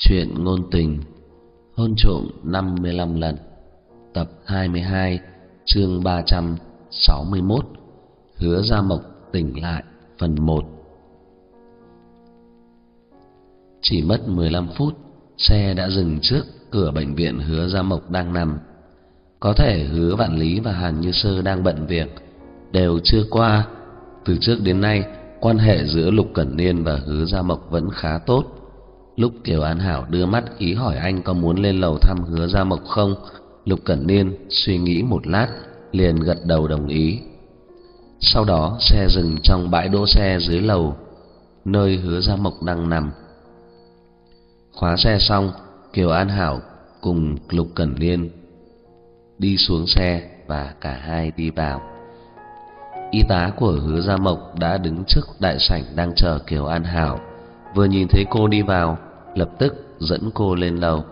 Chuyện ngôn tình, Hôn trộm 55 lần, Tập 22 chương 361 Hứa Gia Mộc tỉnh lại, phần 1 Chỉ mất 15 phút, Xe đã dừng trước cửa bệnh viện Hứa Gia Mộc đang nằm. Có thể Hứa, Vạn Lý và Hàn Như Sơ đang bận việc, Đều chưa qua. Từ trước đến nay, Quan hệ giữa Lục Cẩn Niên và Hứa Gia Mộc vẫn khá tốt. Lúc Kiều An Hảo đưa mắt ý hỏi anh có muốn lên lầu thăm Hứa Gia Mộc không, Lục Cẩn Niên suy nghĩ một lát, liền gật đầu đồng ý. Sau đó xe dừng trong bãi đỗ xe dưới lầu, nơi Hứa Gia Mộc đang nằm. Khóa xe xong, Kiều An Hảo cùng Lục Cẩn Niên đi xuống xe và cả hai đi vào. Y tá của Hứa Gia Mộc đã đứng trước đại sảnh đang chờ Kiều An Hảo. Vừa nhìn thấy cô đi vào, lập tức dẫn cô lên lầu,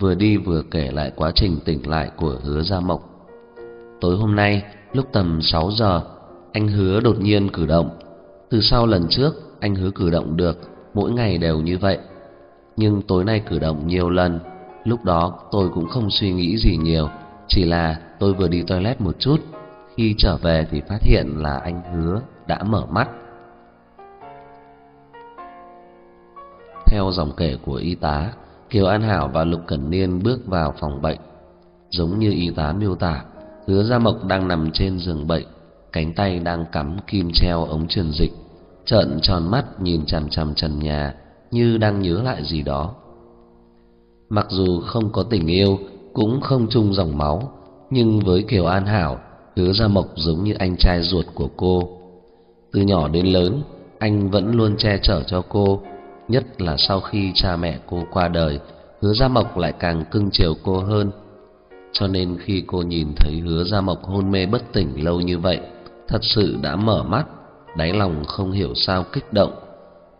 vừa đi vừa kể lại quá trình tỉnh lại của Hứa Gia Mộc. Tối hôm nay, lúc tầm 6 giờ, anh Hứa đột nhiên cử động. Từ sau lần trước, anh Hứa cử động được, mỗi ngày đều như vậy. Nhưng tối nay cử động nhiều lần, lúc đó tôi cũng không suy nghĩ gì nhiều, chỉ là tôi vừa đi toilet một chút, khi trở về thì phát hiện là anh Hứa đã mở mắt. Theo dòng kể của y tá, Kiều An Hảo và Lục Cẩn Niên bước vào phòng bệnh. Giống như y tá miêu tả, Hứa Gia Mộc đang nằm trên giường bệnh, cánh tay đang cắm kim treo ống truyền dịch, trợn tròn mắt nhìn chằm chằm trần nhà như đang nhớ lại gì đó. Mặc dù không có tình yêu, cũng không chung dòng máu, nhưng với Kiều An Hảo, Hứa Gia Mộc giống như anh trai ruột của cô. Từ nhỏ đến lớn, anh vẫn luôn che chở cho cô, nhất là sau khi cha mẹ cô qua đời, Hứa Gia Mộc lại càng cưng chiều cô hơn. Cho nên khi cô nhìn thấy Hứa Gia Mộc hôn mê bất tỉnh lâu như vậy, thật sự đã mở mắt, đáy lòng không hiểu sao kích động.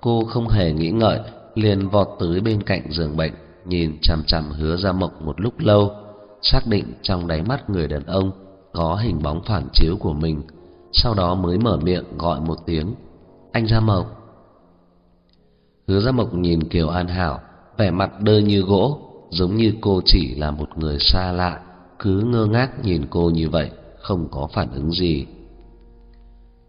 Cô không hề nghĩ ngợi, liền vọt tới bên cạnh giường bệnh, nhìn chằm chằm Hứa Gia Mộc một lúc lâu, xác định trong đáy mắt người đàn ông có hình bóng phản chiếu của mình, sau đó mới mở miệng gọi một tiếng, "Anh Gia Mộc." Hứa Gia Mộc nhìn Kiều An Hảo, vẻ mặt đơ như gỗ, giống như cô chỉ là một người xa lạ, cứ ngơ ngác nhìn cô như vậy, không có phản ứng gì.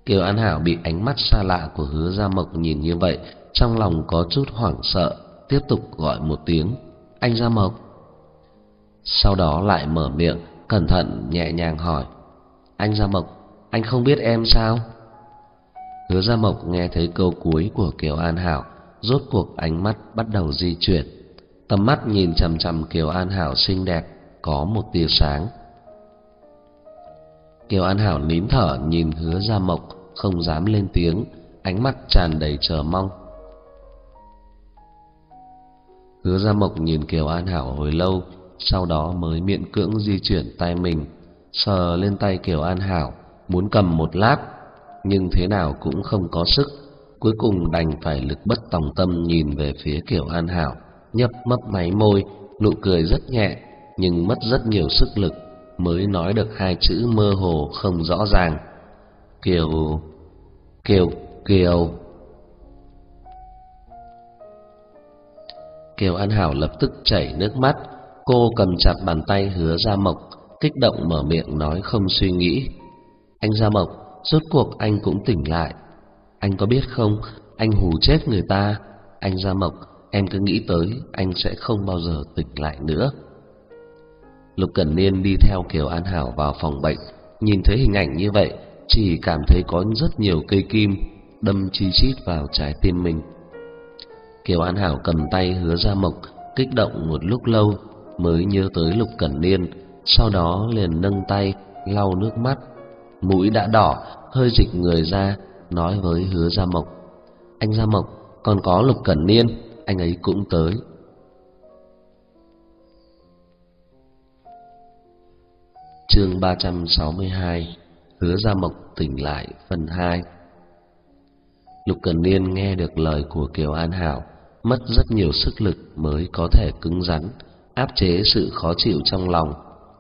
Kiều An Hảo bị ánh mắt xa lạ của Hứa Gia Mộc nhìn như vậy, trong lòng có chút hoảng sợ, tiếp tục gọi một tiếng, "Anh Gia Mộc." Sau đó lại mở miệng, cẩn thận nhẹ nhàng hỏi, "Anh Gia Mộc, anh không biết em sao?" Hứa Gia Mộc nghe thấy câu cuối của Kiều An Hảo, rốt cuộc ánh mắt bắt đầu di chuyển. Tầm mắt nhìn chằm chằm Kiều An Hảo xinh đẹp, có một tia sáng. Kiều An Hảo nín thở nhìn Hứa Gia Mộc, không dám lên tiếng, ánh mắt tràn đầy chờ mong. Hứa Gia Mộc nhìn Kiều An Hảo hồi lâu, sau đó mới miễn cưỡng di chuyển tay mình, sờ lên tay Kiều An Hảo, muốn cầm một lát, nhưng thế nào cũng không có sức cuối cùng đành phải lực bất tòng tâm nhìn về phía Kiều An Hảo, nhấp mấp máy môi, nụ cười rất nhẹ, nhưng mất rất nhiều sức lực mới nói được hai chữ mơ hồ không rõ ràng. Kiều, Kiều, Kiều. Kiều An Hảo lập tức chảy nước mắt, cô cầm chặt bàn tay Hứa Gia Mộc, kích động mở miệng nói không suy nghĩ. Anh Gia Mộc, rốt cuộc anh cũng tỉnh lại, anh có biết không, anh hù chết người ta, anh Gia Mộc, em cứ nghĩ tới anh sẽ không bao giờ tỉnh lại nữa. Lục Cẩn Niên đi theo Kiều An Hảo vào phòng bệnh, nhìn thấy hình ảnh như vậy, chỉ cảm thấy có rất nhiều cây kim đâm chi chít vào trái tim mình. Kiều An Hảo cầm tay hứa Gia Mộc, kích động một lúc lâu mới nhớ tới Lục Cẩn Niên, sau đó liền nâng tay lau nước mắt, mũi đã đỏ, hơi dịch người ra, nói với Hứa Gia Mộc: "Anh Gia Mộc, còn có Lục Cẩn Niên, anh ấy cũng tới." Chương 362: Hứa Gia Mộc tỉnh lại phần 2. Lục Cẩn Niên nghe được lời của Kiều An Hảo, mất rất nhiều sức lực mới có thể cứng rắn, áp chế sự khó chịu trong lòng,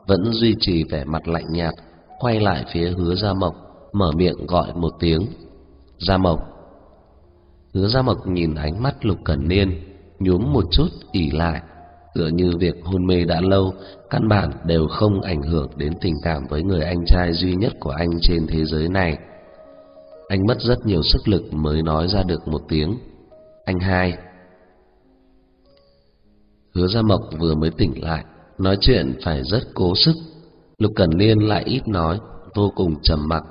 vẫn duy trì vẻ mặt lạnh nhạt, quay lại phía Hứa Gia Mộc, mở miệng gọi một tiếng. Gia Mộc Hứa Gia Mộc nhìn ánh mắt Lục Cẩn Niên nhuốm một chút ỉ lại, tựa như việc hôn mê đã lâu, căn bản đều không ảnh hưởng đến tình cảm với người anh trai duy nhất của anh trên thế giới này. Anh mất rất nhiều sức lực mới nói ra được một tiếng. Anh hai. Hứa Gia Mộc vừa mới tỉnh lại, nói chuyện phải rất cố sức. Lục Cẩn Niên lại ít nói, vô cùng trầm mặc,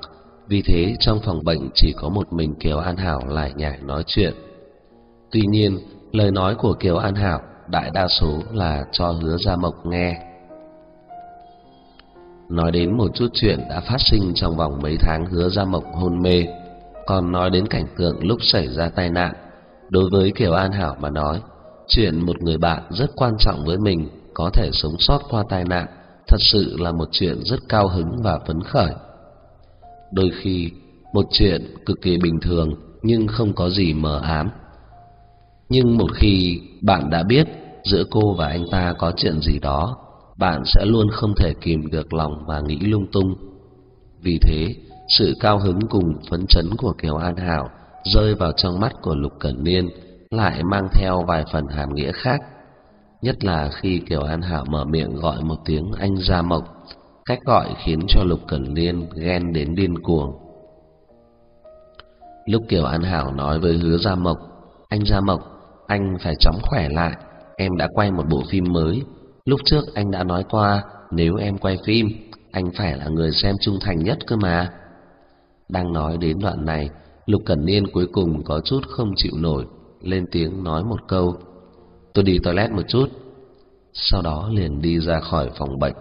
vì thế trong phòng bệnh chỉ có một mình Kiều An Hảo lại nhảy nói chuyện. Tuy nhiên, lời nói của Kiều An Hảo đại đa số là cho Hứa Gia Mộc nghe. Nói đến một chút chuyện đã phát sinh trong vòng mấy tháng Hứa Gia Mộc hôn mê, còn nói đến cảnh tượng lúc xảy ra tai nạn. Đối với Kiều An Hảo mà nói, chuyện một người bạn rất quan trọng với mình có thể sống sót qua tai nạn thật sự là một chuyện rất cao hứng và phấn khởi. Đôi khi, một chuyện cực kỳ bình thường nhưng không có gì mờ ám. Nhưng một khi bạn đã biết giữa cô và anh ta có chuyện gì đó, bạn sẽ luôn không thể kìm được lòng và nghĩ lung tung. Vì thế, sự cao hứng cùng phấn chấn của Kiều An Hảo rơi vào trong mắt của Lục Cẩn Niên lại mang theo vài phần hàm nghĩa khác. Nhất là khi Kiều An Hảo mở miệng gọi một tiếng anh Gia Mộc, cách gọi khiến cho Lục Cẩn Niên ghen đến điên cuồng. Lúc Kiều An Hảo nói với Hứa Gia Mộc, anh Gia Mộc, anh phải chóng khỏe lại, em đã quay một bộ phim mới. Lúc trước anh đã nói qua, nếu em quay phim, anh phải là người xem trung thành nhất cơ mà. Đang nói đến đoạn này, Lục Cẩn Niên cuối cùng có chút không chịu nổi, lên tiếng nói một câu. Tôi đi toilet một chút. Sau đó liền đi ra khỏi phòng bệnh.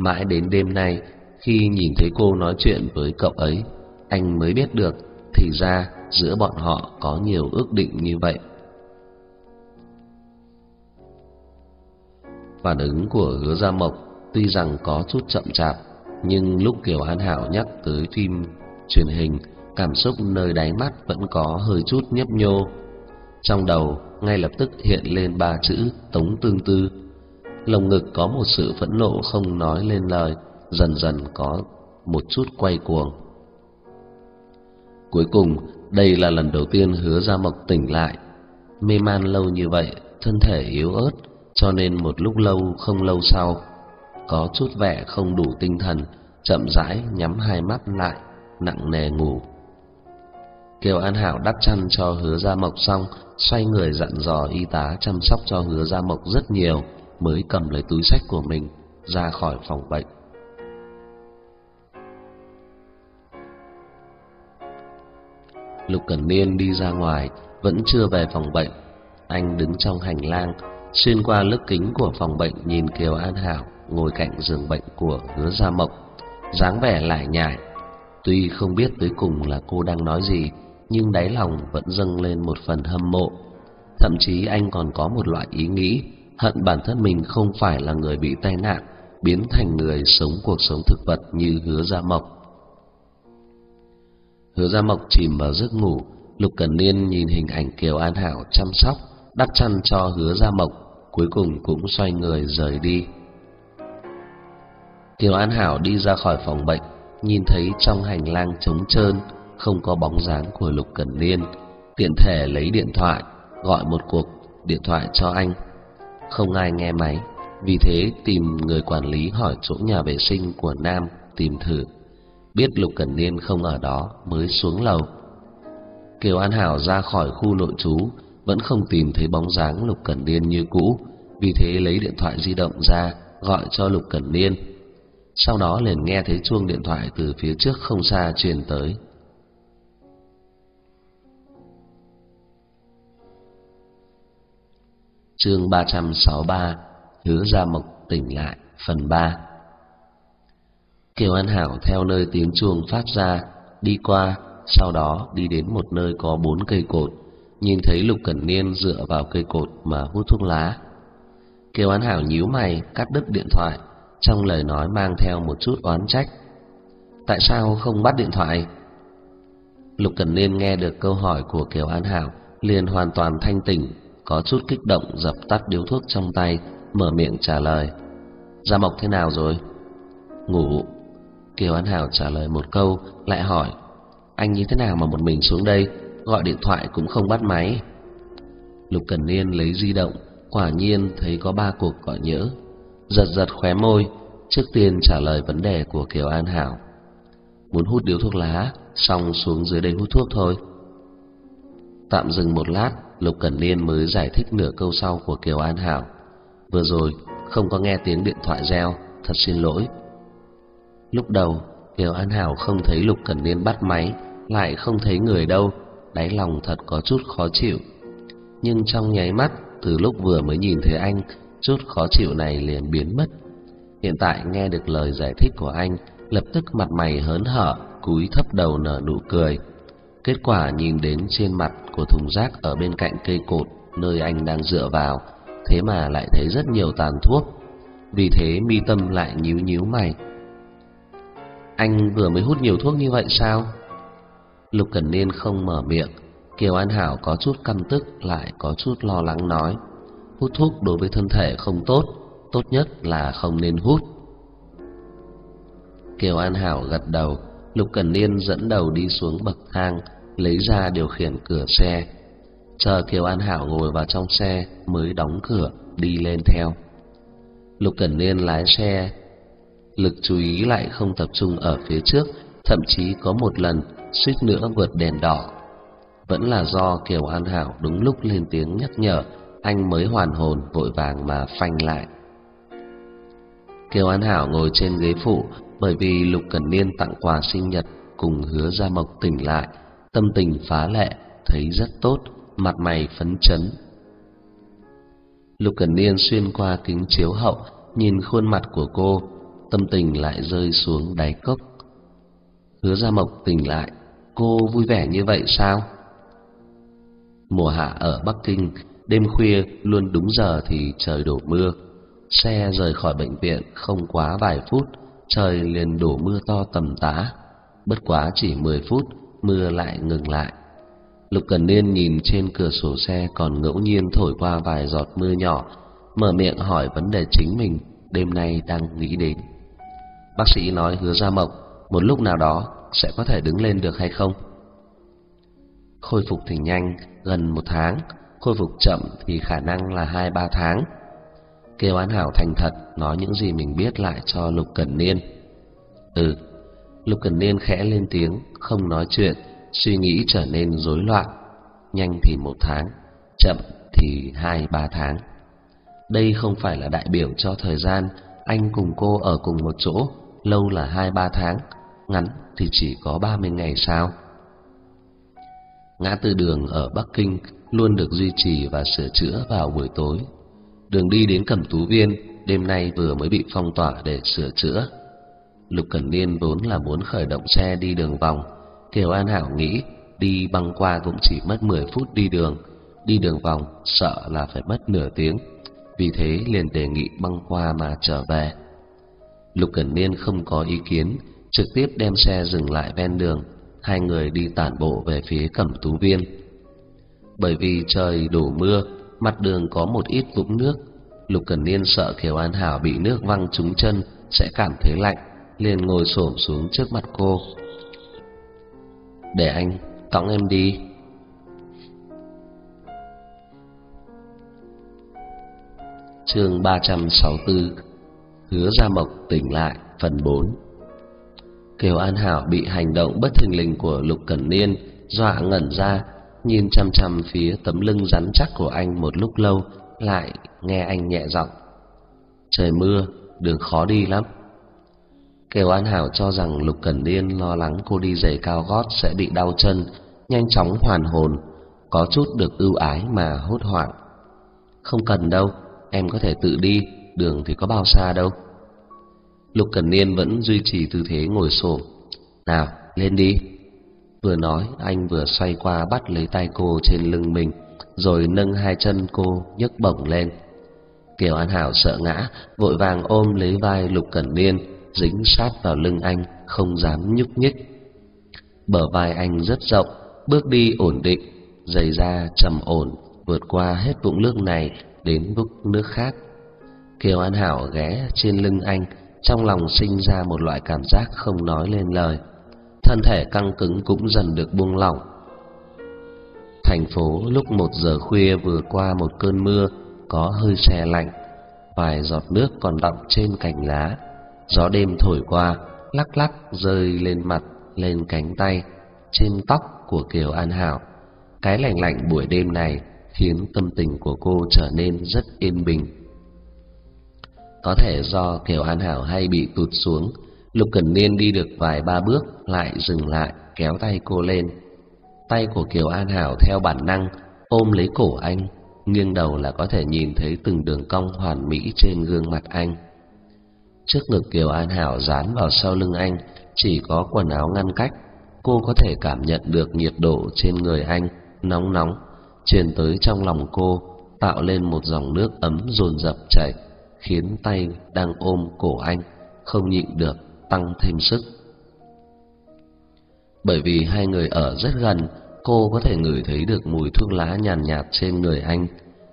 Mãi đến đêm nay, khi nhìn thấy cô nói chuyện với cậu ấy, anh mới biết được thì ra giữa bọn họ có nhiều ước định như vậy. Phản ứng của Hứa Gia Mộc tuy rằng có chút chậm chạp, nhưng lúc Kiều An Hảo nhắc tới phim truyền hình, cảm xúc nơi đáy mắt vẫn có hơi chút nhấp nhô. Trong đầu ngay lập tức hiện lên ba chữ Tống Tương Tư. Lồng ngực có một sự phẫn nộ không nói lên lời, dần dần có một chút quay cuồng. Cuối cùng, đây là lần đầu tiên Hứa Gia Mộc tỉnh lại. Mê man lâu như vậy, thân thể yếu ớt, cho nên một lúc lâu không lâu sau, có chút vẻ không đủ tinh thần, chậm rãi nhắm hai mắt lại, nặng nề ngủ. Kiều An Hảo đắp chăn cho Hứa Gia Mộc xong, xoay người dặn dò y tá chăm sóc cho Hứa Gia Mộc rất nhiều, mới cầm lấy túi sách của mình ra khỏi phòng bệnh. Lục Cẩn Niên đi ra ngoài, vẫn chưa về phòng bệnh. Anh đứng trong hành lang, xuyên qua lớp kính của phòng bệnh nhìn Kiều An Hảo ngồi cạnh giường bệnh của Hứa Gia Mộc, dáng vẻ lải nhải. Tuy không biết tới cùng là cô đang nói gì, nhưng đáy lòng vẫn dâng lên một phần hâm mộ. Thậm chí anh còn có một loại ý nghĩ hận bản thân mình không phải là người bị tai nạn, biến thành người sống cuộc sống thực vật như Hứa Gia Mộc. Hứa Gia Mộc chìm vào giấc ngủ, Lục Cẩn Niên nhìn hình ảnh Kiều An Hảo chăm sóc, đắp chăn cho Hứa Gia Mộc, cuối cùng cũng xoay người rời đi. Kiều An Hảo đi ra khỏi phòng bệnh, nhìn thấy trong hành lang trống trơn, không có bóng dáng của Lục Cẩn Niên, tiện thể lấy điện thoại gọi một cuộc điện thoại cho anh. Không ai nghe máy, vì thế tìm người quản lý hỏi chỗ nhà vệ sinh của Nam tìm thử. Biết Lục Cẩn Niên không ở đó mới xuống lầu. Kiều An Hảo ra khỏi khu nội trú vẫn không tìm thấy bóng dáng Lục Cẩn Niên như cũ, vì thế lấy điện thoại di động ra gọi cho Lục Cẩn Niên. Sau đó liền nghe thấy chuông điện thoại từ phía trước không xa truyền tới. Chương 363 Hứa Gia Mộc tỉnh lại phần 3 Kiều An Hảo theo nơi tiếng chuông phát ra đi qua, sau đó đi đến một nơi có bốn cây cột, nhìn thấy Lục Cẩn Niên dựa vào cây cột mà hút thuốc lá. Kiều An Hảo nhíu mày, cắt đứt điện thoại, trong lời nói mang theo một chút oán trách. Tại sao không bắt điện thoại? Lục Cẩn Niên nghe được câu hỏi của Kiều An Hảo, liền hoàn toàn thanh tỉnh, có chút kích động dập tắt điếu thuốc trong tay, mở miệng trả lời. Gia Mộc thế nào rồi? Ngủ. Kiều An Hảo trả lời một câu, lại hỏi, anh như thế nào mà một mình xuống đây, gọi điện thoại cũng không bắt máy. Lục Cẩn Niên lấy di động, quả nhiên thấy có ba cuộc gọi nhỡ. Giật giật khóe môi, trước tiên trả lời vấn đề của Kiều An Hảo. Muốn hút điếu thuốc lá, xong xuống dưới đây hút thuốc thôi. Tạm dừng một lát, Lục Cẩn Niên mới giải thích nửa câu sau của Kiều An Hảo. Vừa rồi không có nghe tiếng điện thoại reo, thật xin lỗi. Lúc đầu, Kiều An Hảo không thấy Lục Cẩn Niên bắt máy, lại không thấy người đâu, đáy lòng thật có chút khó chịu. Nhưng trong nháy mắt, từ lúc vừa mới nhìn thấy anh, chút khó chịu này liền biến mất. Hiện tại nghe được lời giải thích của anh, lập tức mặt mày hớn hở, cúi thấp đầu nở nụ cười. Kết quả nhìn đến trên mặt của thùng rác ở bên cạnh cây cột nơi anh đang dựa vào, thế mà lại thấy rất nhiều tàn thuốc. Vì thế mi tâm lại nhíu nhíu mày. Anh vừa mới hút nhiều thuốc như vậy sao? Lục Cẩn Niên không mở miệng, Kiều An Hảo có chút căm tức lại có chút lo lắng nói, hút thuốc đối với thân thể không tốt, tốt nhất là không nên hút. Kiều An Hảo gật đầu, Lục Cẩn Niên dẫn đầu đi xuống bậc thang, lấy ra điều khiển cửa xe. Chờ Kiều An Hảo ngồi vào trong xe mới đóng cửa, đi lên theo. Lục Cẩn Niên lái xe, lực chú ý lại không tập trung ở phía trước, thậm chí có một lần suýt nữa vượt đèn đỏ. Vẫn là do Kiều An Hảo đúng lúc lên tiếng nhắc nhở, anh mới hoàn hồn vội vàng mà phanh lại. Kiều An Hảo ngồi trên ghế phụ, bởi vì Lục Cẩn Niên tặng quà sinh nhật cùng hứa Gia Mộc tỉnh lại, tâm tình phá lệ, thấy rất tốt, mặt mày phấn chấn. Lục Cẩn Niên xuyên qua kính chiếu hậu, nhìn khuôn mặt của cô, tâm tình lại rơi xuống đáy cốc. Hứa Gia Mộc tỉnh lại, cô vui vẻ như vậy sao? Mùa hạ ở Bắc Kinh, đêm khuya luôn đúng giờ thì trời đổ mưa. Xe rời khỏi bệnh viện không quá vài phút, trời liền đổ mưa to tầm tã. Bất quá chỉ mười phút, mưa lại ngừng lại. Lục Cần Niên nhìn trên cửa sổ xe còn ngẫu nhiên thổi qua vài giọt mưa nhỏ, mở miệng hỏi vấn đề chính mình đêm nay đang nghĩ đến. Bác sĩ nói hứa ra mộc, một lúc nào đó sẽ có thể đứng lên được hay không? Khôi phục thì nhanh, gần một tháng, khôi phục chậm thì khả năng là hai ba tháng. Kêu An Hảo thành thật nói những gì mình biết lại cho Lục Cẩn Niên. Ừ, Lục Cẩn Niên khẽ lên tiếng, không nói chuyện, suy nghĩ trở nên rối loạn. Nhanh thì một tháng, chậm thì hai ba tháng. Đây không phải là đại biểu cho thời gian anh cùng cô ở cùng một chỗ, lâu là hai ba tháng, ngắn thì chỉ có ba mươi ngày sao? Ngã tư đường ở Bắc Kinh luôn được duy trì và sửa chữa vào buổi tối. Đường đi đến Cẩm Tú Viên đêm nay vừa mới bị phong tỏa để sửa chữa. Lục Cẩn Niên vốn là muốn khởi động xe đi đường vòng, Kiều An Hảo nghĩ đi băng qua cũng chỉ mất 10 phút đi đường, đi đường vòng sợ là phải mất nửa tiếng, vì thế liền đề nghị băng qua mà trở về. Lục Cẩn Niên không có ý kiến, trực tiếp đem xe dừng lại ven đường, hai người đi tản bộ về phía Cẩm Tú Viên. Bởi vì trời đổ mưa, mặt đường có một ít vũng nước, Lục Cẩn Niên sợ Kiều An Hảo bị nước văng trúng chân sẽ cảm thấy lạnh, liền ngồi xổm xuống trước mặt cô. "Để anh cõng em đi." Chương 364 Hứa Gia Mộc tỉnh lại phần 4 Kiều An Hảo bị hành động bất thình lình của Lục Cẩn Niên dọa ngẩn ra, nhìn chăm chăm phía tấm lưng rắn chắc của anh một lúc lâu, lại nghe anh nhẹ giọng: "Trời mưa, đường khó đi lắm." Kiều An Hảo cho rằng Lục Cẩn Niên lo lắng cô đi giày cao gót sẽ bị đau chân, nhanh chóng hoàn hồn, có chút được ưu ái mà hốt hoảng. "Không cần đâu, em có thể tự đi, đường thì có bao xa đâu." Lục Cẩn Niên vẫn duy trì tư thế ngồi xổm. "Nào, lên đi." Vừa nói, anh vừa xoay qua bắt lấy tay cô trên lưng mình, rồi nâng hai chân cô nhấc bổng lên. Kiều An Hảo sợ ngã, vội vàng ôm lấy vai Lục Cẩn Niên, dính sát vào lưng anh, không dám nhúc nhích. Bờ vai anh rất rộng, bước đi ổn định, giày da trầm ổn, vượt qua hết vũng nước này đến vũng nước khác. Kiều An Hảo ghé trên lưng anh, trong lòng sinh ra một loại cảm giác không nói lên lời. Thân thể căng cứng cũng dần được buông lỏng. Thành phố lúc một giờ khuya vừa qua một cơn mưa có hơi se lạnh, vài giọt nước còn đọng trên cành lá. Gió đêm thổi qua, lắc lắc rơi lên mặt, lên cánh tay, trên tóc của Kiều An Hảo. Cái lạnh lạnh buổi đêm này khiến tâm tình của cô trở nên rất yên bình. Có thể do Kiều An Hảo hay bị tụt xuống, Lục Cẩn Niên đi được vài ba bước lại dừng lại, kéo tay cô lên. Tay của Kiều An Hảo theo bản năng ôm lấy cổ anh, nghiêng đầu là có thể nhìn thấy từng đường cong hoàn mỹ trên gương mặt anh. Trước ngực Kiều An Hảo dán vào sau lưng anh, chỉ có quần áo ngăn cách, cô có thể cảm nhận được nhiệt độ trên người anh nóng nóng truyền tới trong lòng cô, tạo lên một dòng nước ấm dồn dập chảy, khiến tay đang ôm cổ anh không nhịn được tăng thêm sức. Bởi vì hai người ở rất gần, cô có thể ngửi thấy được mùi thuốc lá nhàn nhạt, nhạt trên người anh,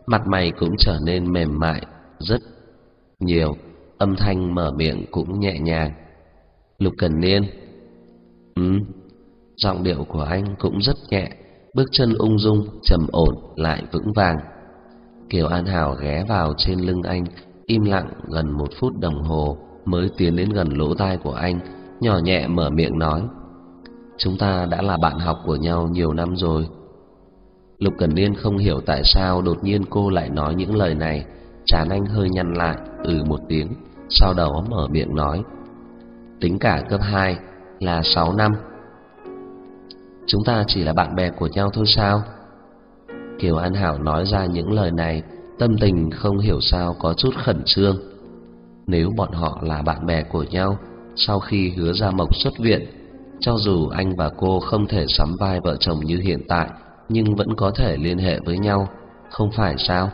mặt mày cũng trở nên mềm mại rất nhiều, âm thanh mở miệng cũng nhẹ nhàng. Lục Cần Niên. Ừ, giọng điệu của anh cũng rất nhẹ, bước chân ung dung, trầm ổn lại vững vàng. Kiều An Hảo ghé vào trên lưng anh, im lặng gần một phút đồng hồ mới tiến đến gần lỗ tai của anh, nhỏ nhẹ mở miệng nói: "Chúng ta đã là bạn học của nhau nhiều năm rồi." Lục Cẩn Niên không hiểu tại sao đột nhiên cô lại nói những lời này, trán anh hơi nhăn lại, ừ một tiếng, sau đó mở miệng nói: "Tính cả cấp 2 là 6 năm." Chúng ta chỉ là bạn bè của nhau thôi sao? Kiều An Hảo nói ra những lời này, tâm tình không hiểu sao có chút khẩn trương. Nếu bọn họ là bạn bè của nhau, sau khi hứa ra mộc xuất viện, cho dù anh và cô không thể sắm vai vợ chồng như hiện tại, nhưng vẫn có thể liên hệ với nhau, không phải sao?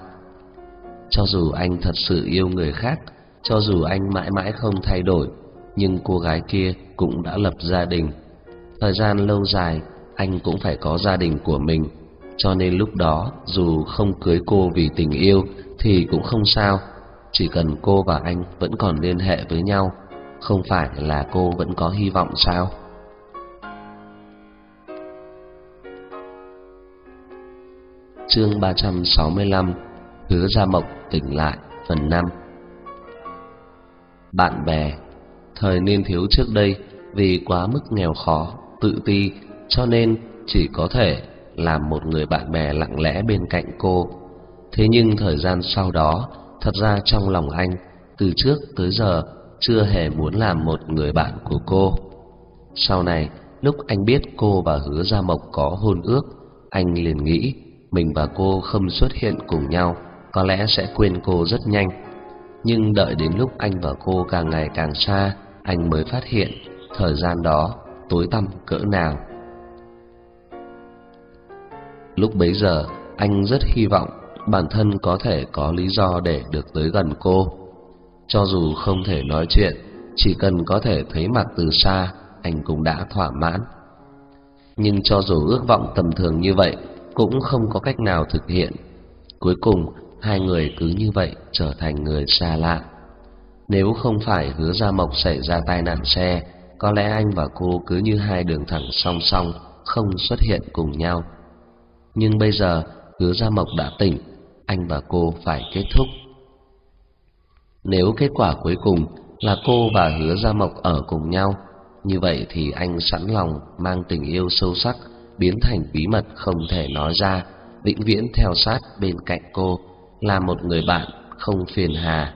Cho dù anh thật sự yêu người khác, cho dù anh mãi mãi không thay đổi, nhưng cô gái kia cũng đã lập gia đình. Thời gian lâu dài, anh cũng phải có gia đình của mình, cho nên lúc đó dù không cưới cô vì tình yêu thì cũng không sao, chỉ cần cô và anh vẫn còn liên hệ với nhau, không phải là cô vẫn có hy vọng sao? Chương 365 Hứa Gia Mộc tỉnh lại phần 5 Bạn bè Thời niên thiếu trước đây Vì quá mức nghèo khó Tự ti cho nên chỉ có thể làm một người bạn bè lặng lẽ bên cạnh cô. Thế nhưng thời gian sau đó, thật ra trong lòng anh, từ trước tới giờ chưa hề muốn làm một người bạn của cô. Sau này, lúc anh biết cô và Hứa Gia Mộc có hôn ước, anh liền nghĩ mình và cô không xuất hiện cùng nhau, có lẽ sẽ quên cô rất nhanh. Nhưng đợi đến lúc anh và cô càng ngày càng xa, anh mới phát hiện thời gian đó tối tăm cỡ nào. Lúc bấy giờ, anh rất hy vọng bản thân có thể có lý do để được tới gần cô. Cho dù không thể nói chuyện, chỉ cần có thể thấy mặt từ xa, anh cũng đã thỏa mãn. Nhưng cho dù ước vọng tầm thường như vậy, cũng không có cách nào thực hiện. Cuối cùng, hai người cứ như vậy trở thành người xa lạ. Nếu không phải hứa Gia Mộc xảy ra tai nạn xe, có lẽ anh và cô cứ như hai đường thẳng song song, không xuất hiện cùng nhau nhưng bây giờ hứa gia mộc đã tỉnh anh và cô phải kết thúc. Nếu kết quả cuối cùng là cô và hứa gia mộc ở cùng nhau, như vậy thì anh sẵn lòng mang tình yêu sâu sắc biến thành bí mật không thể nói ra, vĩnh viễn theo sát bên cạnh cô, là một người bạn không phiền hà.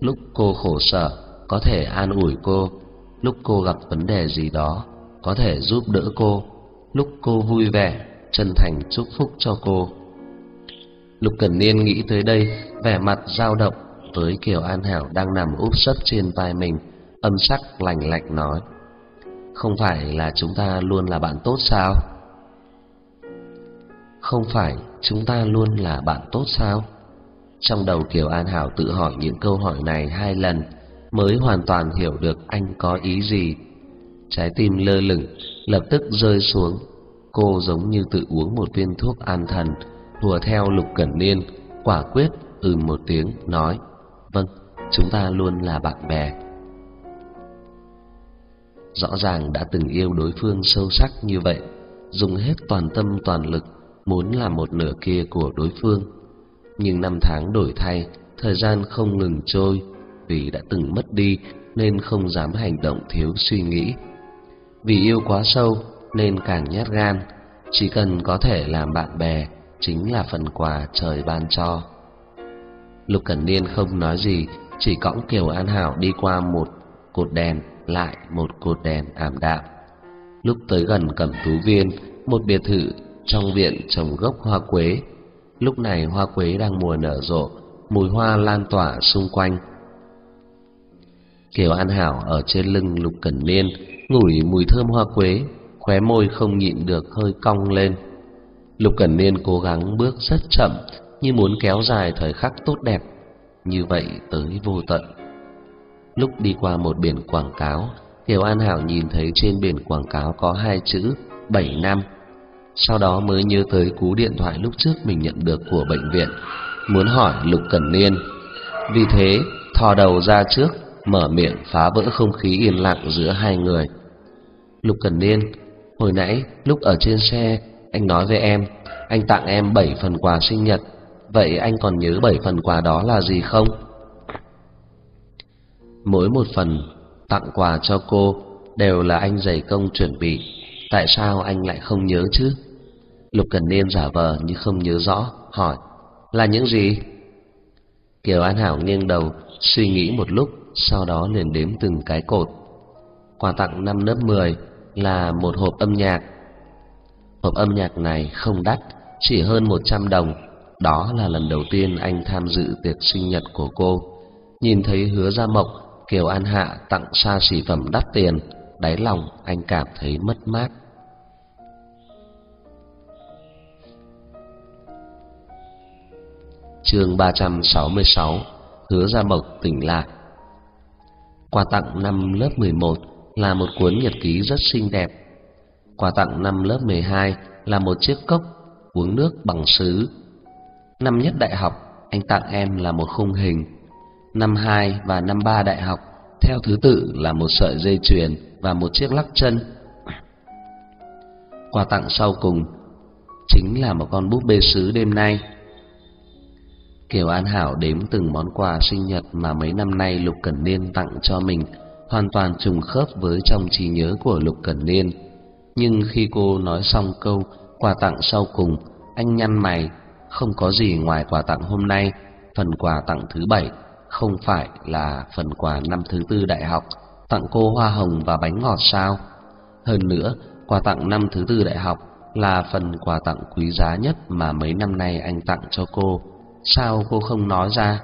Lúc cô khổ sở, có thể an ủi cô. Lúc cô gặp vấn đề gì đó, có thể giúp đỡ cô. Lúc cô vui vẻ, chân thành chúc phúc cho cô. Lục Cẩn Niên nghĩ tới đây, vẻ mặt dao động với Kiều An Hảo đang nằm úp sấp trên vai mình, âm sắc lạnh lạnh nói: "Không phải là chúng ta luôn là bạn tốt sao?" "Không phải chúng ta luôn là bạn tốt sao?" Trong đầu Kiều An Hảo tự hỏi những câu hỏi này hai lần mới hoàn toàn hiểu được anh có ý gì. Trái tim lơ lửng lập tức rơi xuống Cô giống như tự uống một viên thuốc an thần, hùa theo Lục Cẩn Niên, quả quyết ừ một tiếng nói: "Vâng, chúng ta luôn là bạn bè." Rõ ràng đã từng yêu đối phương sâu sắc như vậy, dùng hết toàn tâm toàn lực, muốn làm một nửa kia của đối phương. Nhưng năm tháng đổi thay, thời gian không ngừng trôi, vì đã từng mất đi nên không dám hành động thiếu suy nghĩ. Vì yêu quá sâu nên càng nhát gan, chỉ cần có thể làm bạn bè chính là phần quà trời ban cho. Lục Cẩn Niên không nói gì, chỉ cõng Kiều An Hảo đi qua một cột đèn lại một cột đèn ảm đạm. Lúc tới gần Cẩm Tú Viên, một biệt thự trong viện trồng gốc hoa quế. Lúc này hoa quế đang mùa nở rộ, mùi hoa lan tỏa xung quanh. Kiều An Hảo ở trên lưng Lục Cẩn Niên, ngửi mùi thơm hoa quế, khóe môi không nhịn được hơi cong lên. Lục Cẩn Niên cố gắng bước rất chậm, như muốn kéo dài thời khắc tốt đẹp, như vậy tới vô tận. Lúc đi qua một biển quảng cáo, Kiều An Hảo nhìn thấy trên biển quảng cáo có hai chữ bảy năm. Sau đó mới nhớ tới cú điện thoại lúc trước mình nhận được của bệnh viện, muốn hỏi Lục Cẩn Niên. Vì thế, thò đầu ra trước, mở miệng phá vỡ không khí yên lặng giữa hai người. Lục Cẩn Niên, hồi nãy lúc ở trên xe, anh nói với em, anh tặng em bảy phần quà sinh nhật, vậy anh còn nhớ bảy phần quà đó là gì không? Mỗi một phần tặng quà cho cô đều là anh dày công chuẩn bị, tại sao anh lại không nhớ chứ? Lục Cần Niên giả vờ như không nhớ rõ, hỏi, là những gì? Kiều An Hảo nghiêng đầu, suy nghĩ một lúc, sau đó liền đếm từng cái cột. Quà tặng năm lớp 10 là một hộp âm nhạc. Hộp âm nhạc này không đắt, chỉ hơn 100 đồng. Đó là lần đầu tiên anh tham dự tiệc sinh nhật của cô. Nhìn thấy Hứa Gia Mộc Kiều An Hạ tặng xa xỉ phẩm đắt tiền, đáy lòng anh cảm thấy mất mát. Chương 366: Hứa Gia Mộc tỉnh lạc. Quà tặng năm lớp 11 là một cuốn nhật ký rất xinh đẹp. Quà tặng năm lớp 12 là một chiếc cốc uống nước bằng sứ. Năm nhất đại học, anh tặng em là một khung hình năm hai và năm ba đại học theo thứ tự là một sợi dây chuyền và một chiếc lắc chân. Quà tặng sau cùng chính là một con búp bê sứ đêm nay. Kiều An Hảo đếm từng món quà sinh nhật mà mấy năm nay Lục Cẩn Niên tặng cho mình, hoàn toàn trùng khớp với trong trí nhớ của Lục Cẩn Niên. Nhưng khi cô nói xong câu quà tặng sau cùng, anh nhăn mày, không có gì ngoài quà tặng hôm nay, phần quà tặng thứ bảy không phải là phần quà năm thứ tư đại học tặng cô hoa hồng và bánh ngọt sao? Hơn nữa, quà tặng năm thứ tư đại học là phần quà tặng quý giá nhất mà mấy năm nay anh tặng cho cô. Sao cô không nói ra?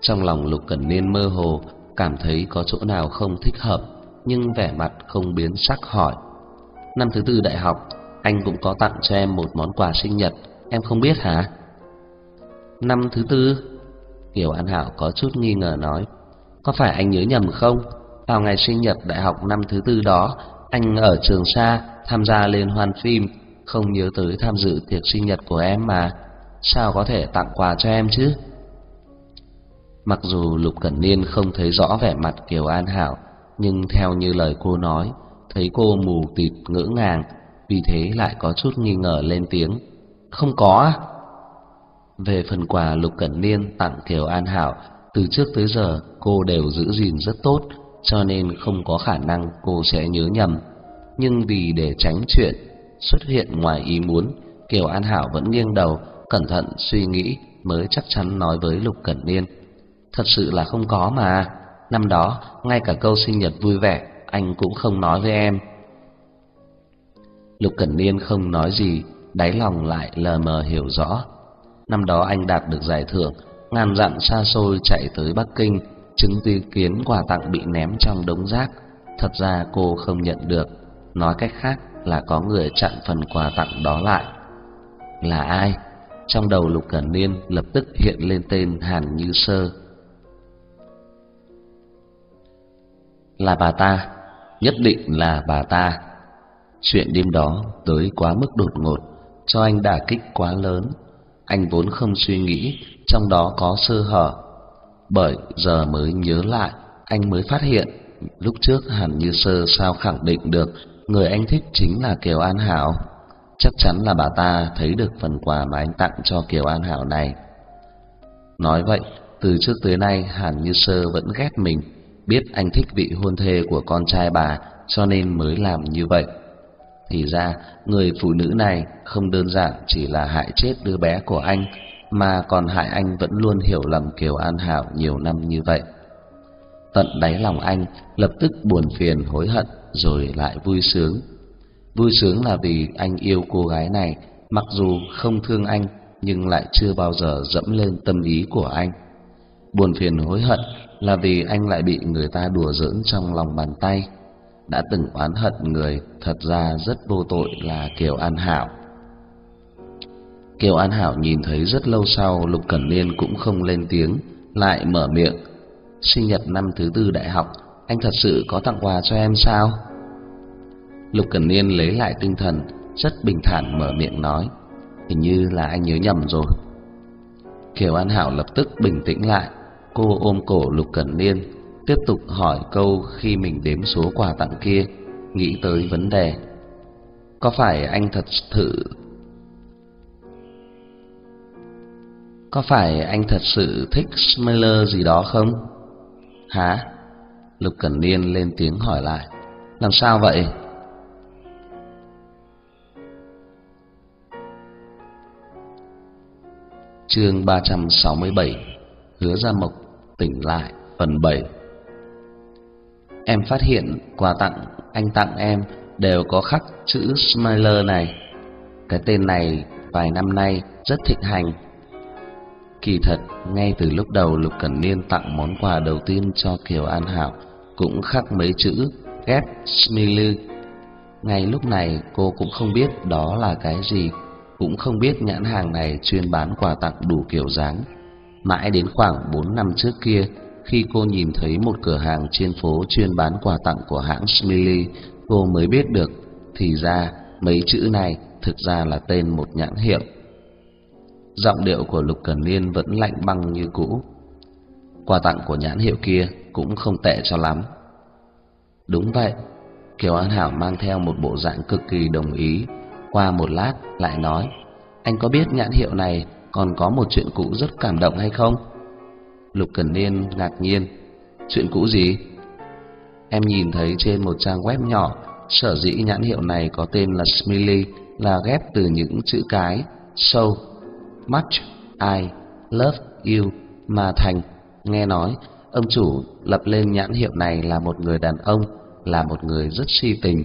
Trong lòng Lục Cẩn Niên mơ hồ, cảm thấy có chỗ nào không thích hợp, nhưng vẻ mặt không biến sắc hỏi. Năm thứ tư đại học, anh cũng có tặng cho em một món quà sinh nhật, em không biết hả? Năm thứ tư Kiều An Hảo có chút nghi ngờ nói Có phải anh nhớ nhầm không Vào ngày sinh nhật đại học năm thứ tư đó Anh ở trường xa Tham gia liên hoan phim Không nhớ tới tham dự tiệc sinh nhật của em mà Sao có thể tặng quà cho em chứ Mặc dù Lục Cẩn Niên không thấy rõ vẻ mặt Kiều An Hảo nhưng theo như lời cô nói Thấy cô mù tịt ngỡ ngàng Vì thế lại có chút nghi ngờ lên tiếng Không có á về phần quà Lục Cẩn Niên tặng Kiều An Hảo, từ trước tới giờ cô đều giữ gìn rất tốt, cho nên không có khả năng cô sẽ nhớ nhầm. Nhưng vì để tránh chuyện xuất hiện ngoài ý muốn, Kiều An Hảo vẫn nghiêng đầu, cẩn thận suy nghĩ mới chắc chắn nói với Lục Cẩn Niên. Thật sự là không có mà, năm đó ngay cả câu sinh nhật vui vẻ anh cũng không nói với em. Lục Cẩn Niên không nói gì, đáy lòng lại lờ mờ hiểu rõ Năm đó anh đạt được giải thưởng, ngàn dặm xa xôi chạy tới Bắc Kinh, chứng tư kiến quà tặng bị ném trong đống rác. Thật ra cô không nhận được, nói cách khác là có người chặn phần quà tặng đó lại. Là ai? Trong đầu Lục Cẩn Niên lập tức hiện lên tên Hàn Như Sơ. Là bà ta, nhất định là bà ta. Chuyện đêm đó tới quá mức đột ngột, cho anh đả kích quá lớn anh vốn không suy nghĩ trong đó có sơ hở. Bởi giờ mới nhớ lại, anh mới phát hiện lúc trước hẳn Như Sơ sao khẳng định được người anh thích chính là Kiều An Hảo. chắc chắn là bà ta thấy được phần quà mà anh tặng cho Kiều An Hảo này. Nói vậy, từ trước tới nay Hàn Như Sơ vẫn ghét mình, biết anh thích vị hôn thê của con trai bà cho nên mới làm như vậy. Thì ra, người phụ nữ này không đơn giản chỉ là hại chết đứa bé của anh, mà còn hại anh vẫn luôn hiểu lầm Kiều An Hảo nhiều năm như vậy. Tận đáy lòng anh lập tức buồn phiền hối hận rồi lại vui sướng. Vui sướng là vì anh yêu cô gái này, mặc dù không thương anh nhưng lại chưa bao giờ dẫm lên tâm ý của anh. Buồn phiền hối hận là vì anh lại bị người ta đùa giỡn trong lòng bàn tay. Đã từng oán hận người thật ra rất vô tội là Kiều An Hảo. Kiều An Hảo nhìn thấy rất lâu sau Lục Cẩn Niên cũng không lên tiếng, lại mở miệng. Sinh nhật năm thứ tư đại học, anh thật sự có tặng quà cho em sao? Lục Cẩn Niên lấy lại tinh thần, rất bình thản mở miệng nói, hình như là anh nhớ nhầm rồi. Kiều An Hảo lập tức bình tĩnh lại, cô ôm cổ Lục Cẩn Niên, tiếp tục hỏi câu khi mình đếm số quà tặng kia, nghĩ tới vấn đề. Có phải anh thật sự Có phải anh thật sự thích Smiler gì đó không? Hả? Lục Cẩn Niên lên tiếng hỏi lại. Làm sao vậy? Chương 367 Hứa Gia Mộc tỉnh lại phần 7 Em phát hiện quà tặng anh tặng em đều có khắc chữ Smiler này. Cái tên này vài năm nay rất thịnh hành Kỳ thật, ngay từ lúc đầu Lục Cẩn Niên tặng món quà đầu tiên cho Kiều An Hảo cũng khắc mấy chữ Get Smiler Ngay lúc này cô cũng không biết đó là cái gì, cũng không biết nhãn hàng này chuyên bán quà tặng đủ kiểu dáng. Mãi đến khoảng 4 năm trước kia, khi cô nhìn thấy một cửa hàng trên phố chuyên bán quà tặng của hãng Smiley, cô mới biết được thì ra mấy chữ này thực ra là tên một nhãn hiệu Giọng điệu của Lục Cẩn Niên vẫn lạnh băng như cũ. Quà tặng của nhãn hiệu kia cũng không tệ cho lắm. Đúng vậy, Kiều An Hảo mang theo một bộ dạng cực kỳ đồng ý. Qua một lát lại nói, anh có biết nhãn hiệu này còn có một chuyện cũ rất cảm động hay không? Lục Cẩn Niên ngạc nhiên, chuyện cũ gì? Em nhìn thấy trên một trang web nhỏ, sở dĩ nhãn hiệu này có tên là Smiley là ghép từ những chữ cái so much I love you mà thành nghe nói ông chủ lập lên nhãn hiệu này là một người đàn ông là một người rất si tình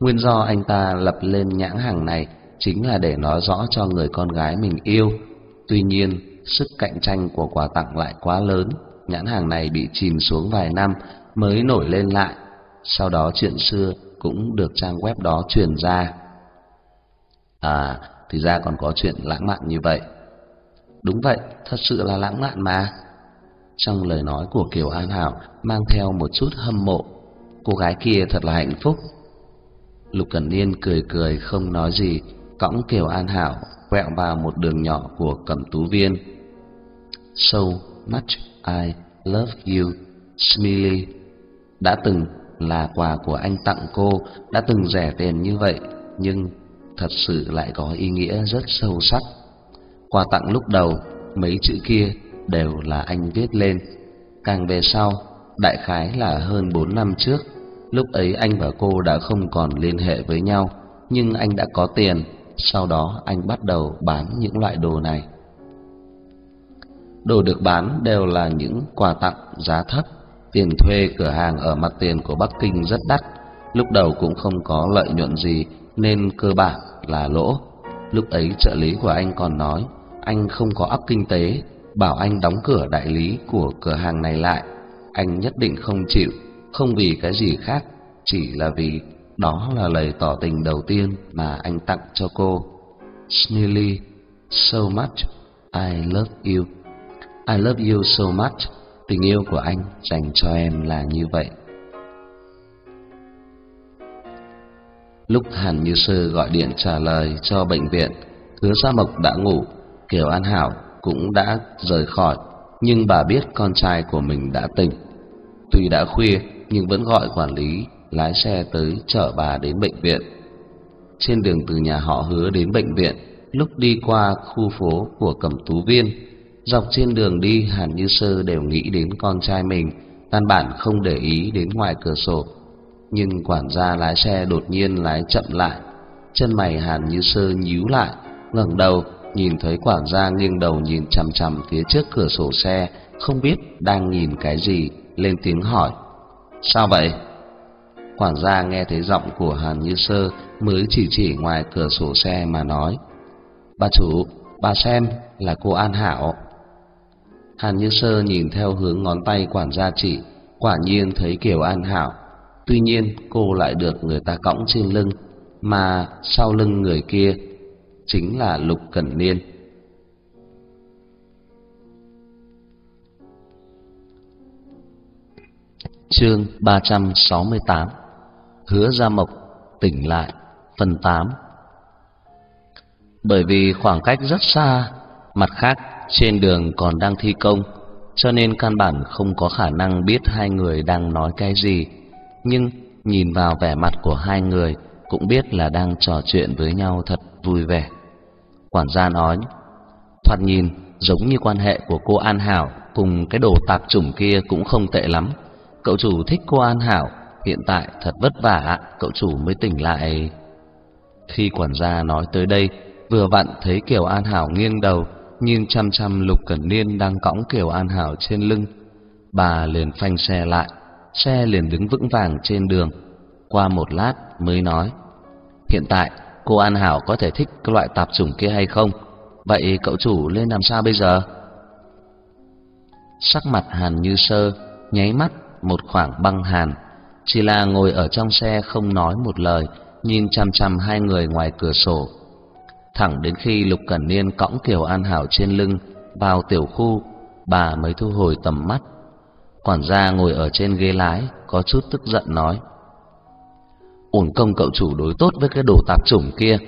nguyên do anh ta lập lên nhãn hàng này chính là để nói rõ cho người con gái mình yêu tuy nhiên sức cạnh tranh của quà tặng lại quá lớn nhãn hàng này bị chìm xuống vài năm mới nổi lên lại sau đó chuyện xưa cũng được trang web đó truyền ra à thì ra còn có chuyện lãng mạn như vậy. Đúng vậy, thật sự là lãng mạn mà. Trong lời nói của Kiều An Hảo mang theo một chút hâm mộ. Cô gái kia thật là hạnh phúc. Lục Cẩn Niên cười cười không nói gì, cõng Kiều An Hảo quẹo vào một đường nhỏ của Cẩm Tú Viên. So much I love you, Smiley. Đã từng là quà của anh tặng cô, đã từng rẻ tiền như vậy, nhưng thật sự lại có ý nghĩa rất sâu sắc. Quà tặng lúc đầu, mấy chữ kia đều là anh viết lên. Càng về sau, đại khái là hơn 4 năm trước, lúc ấy anh và cô đã không còn liên hệ với nhau, nhưng anh đã có tiền, sau đó anh bắt đầu bán những loại đồ này. Đồ được bán đều là những quà tặng giá thấp, tiền thuê cửa hàng ở mặt tiền của Bắc Kinh rất đắt, lúc đầu cũng không có lợi nhuận gì nên cơ bản là lỗ. Lúc ấy trợ lý của anh còn nói anh không có óc kinh tế, bảo anh đóng cửa đại lý của cửa hàng này lại. Anh nhất định không chịu, không vì cái gì khác, chỉ là vì đó là lời tỏ tình đầu tiên mà anh tặng cho cô. Snilly, so much, I love you. I love you so much. Tình yêu của anh dành cho em là như vậy. Lúc Hàn Như Sư gọi điện trả lời cho bệnh viện, Hứa Sa Mộc đã ngủ, Kiều An Hảo cũng đã rời khỏi, nhưng bà biết con trai của mình đã tỉnh. Tuy đã khuya nhưng vẫn gọi quản lý lái xe tới chở bà đến bệnh viện. trên đường từ nhà họ Hứa đến bệnh viện, lúc đi qua khu phố của Cẩm Tú Viên, dọc trên đường đi Hàn Như Sơ đều nghĩ đến con trai mình, căn bản không để ý đến ngoài cửa sổ. Nhưng quản gia lái xe đột nhiên lái chậm lại, chân mày Hàn Như Sơ nhíu lại, ngẩng đầu nhìn thấy quản gia nghiêng đầu nhìn chằm chằm phía trước cửa sổ xe, không biết đang nhìn cái gì, lên tiếng hỏi: "Sao vậy?" Quản gia nghe thấy giọng của Hàn Như Sơ mới chỉ chỉ ngoài cửa sổ xe mà nói: "Bà chủ, bà xem là cô An Hảo." Hàn Như Sơ nhìn theo hướng ngón tay quản gia chỉ, quả nhiên thấy Kiều An Hảo. Tuy nhiên, cô lại được người ta cõng trên lưng, mà sau lưng người kia chính là Lục Cẩn Niên. Chương 368 Hứa Gia Mộc tỉnh lại, Phần 8 Bởi vì khoảng cách rất xa, Mặt khác trên đường còn đang thi công, Cho nên căn bản không có khả năng biết hai người đang nói cái gì. Nhưng nhìn vào vẻ mặt của hai người Cũng biết là đang trò chuyện với nhau thật vui vẻ. Quản gia nói, Thoạt nhìn giống như quan hệ của cô An Hảo Cùng cái đồ tạp chủng kia cũng không tệ lắm. Cậu chủ thích cô An Hảo Hiện tại thật vất vả, Cậu chủ mới tỉnh lại. Khi quản gia nói tới đây, Vừa vặn thấy Kiều An Hảo nghiêng đầu, Nhìn chăm chăm Lục Cẩn Niên đang cõng Kiều An Hảo trên lưng. Bà liền phanh xe lại, Xe liền đứng vững vàng trên đường. Qua một lát mới nói, Hiện tại, cô An Hảo có thể thích cái loại tạp chủng kia hay không? Vậy cậu chủ lên làm sao bây giờ? Sắc mặt Hàn Như Sơ Nháy mắt một khoảng băng hàn chỉ là ngồi ở trong xe không nói một lời, nhìn chăm chăm hai người ngoài cửa sổ. Thẳng đến khi lục cẩn niên cõng kiều an hảo trên lưng, vào tiểu khu, bà mới thu hồi tầm mắt. Quản gia ngồi ở trên ghế lái, có chút tức giận nói ổn công cậu chủ đối tốt với cái đồ tạp chủng kia.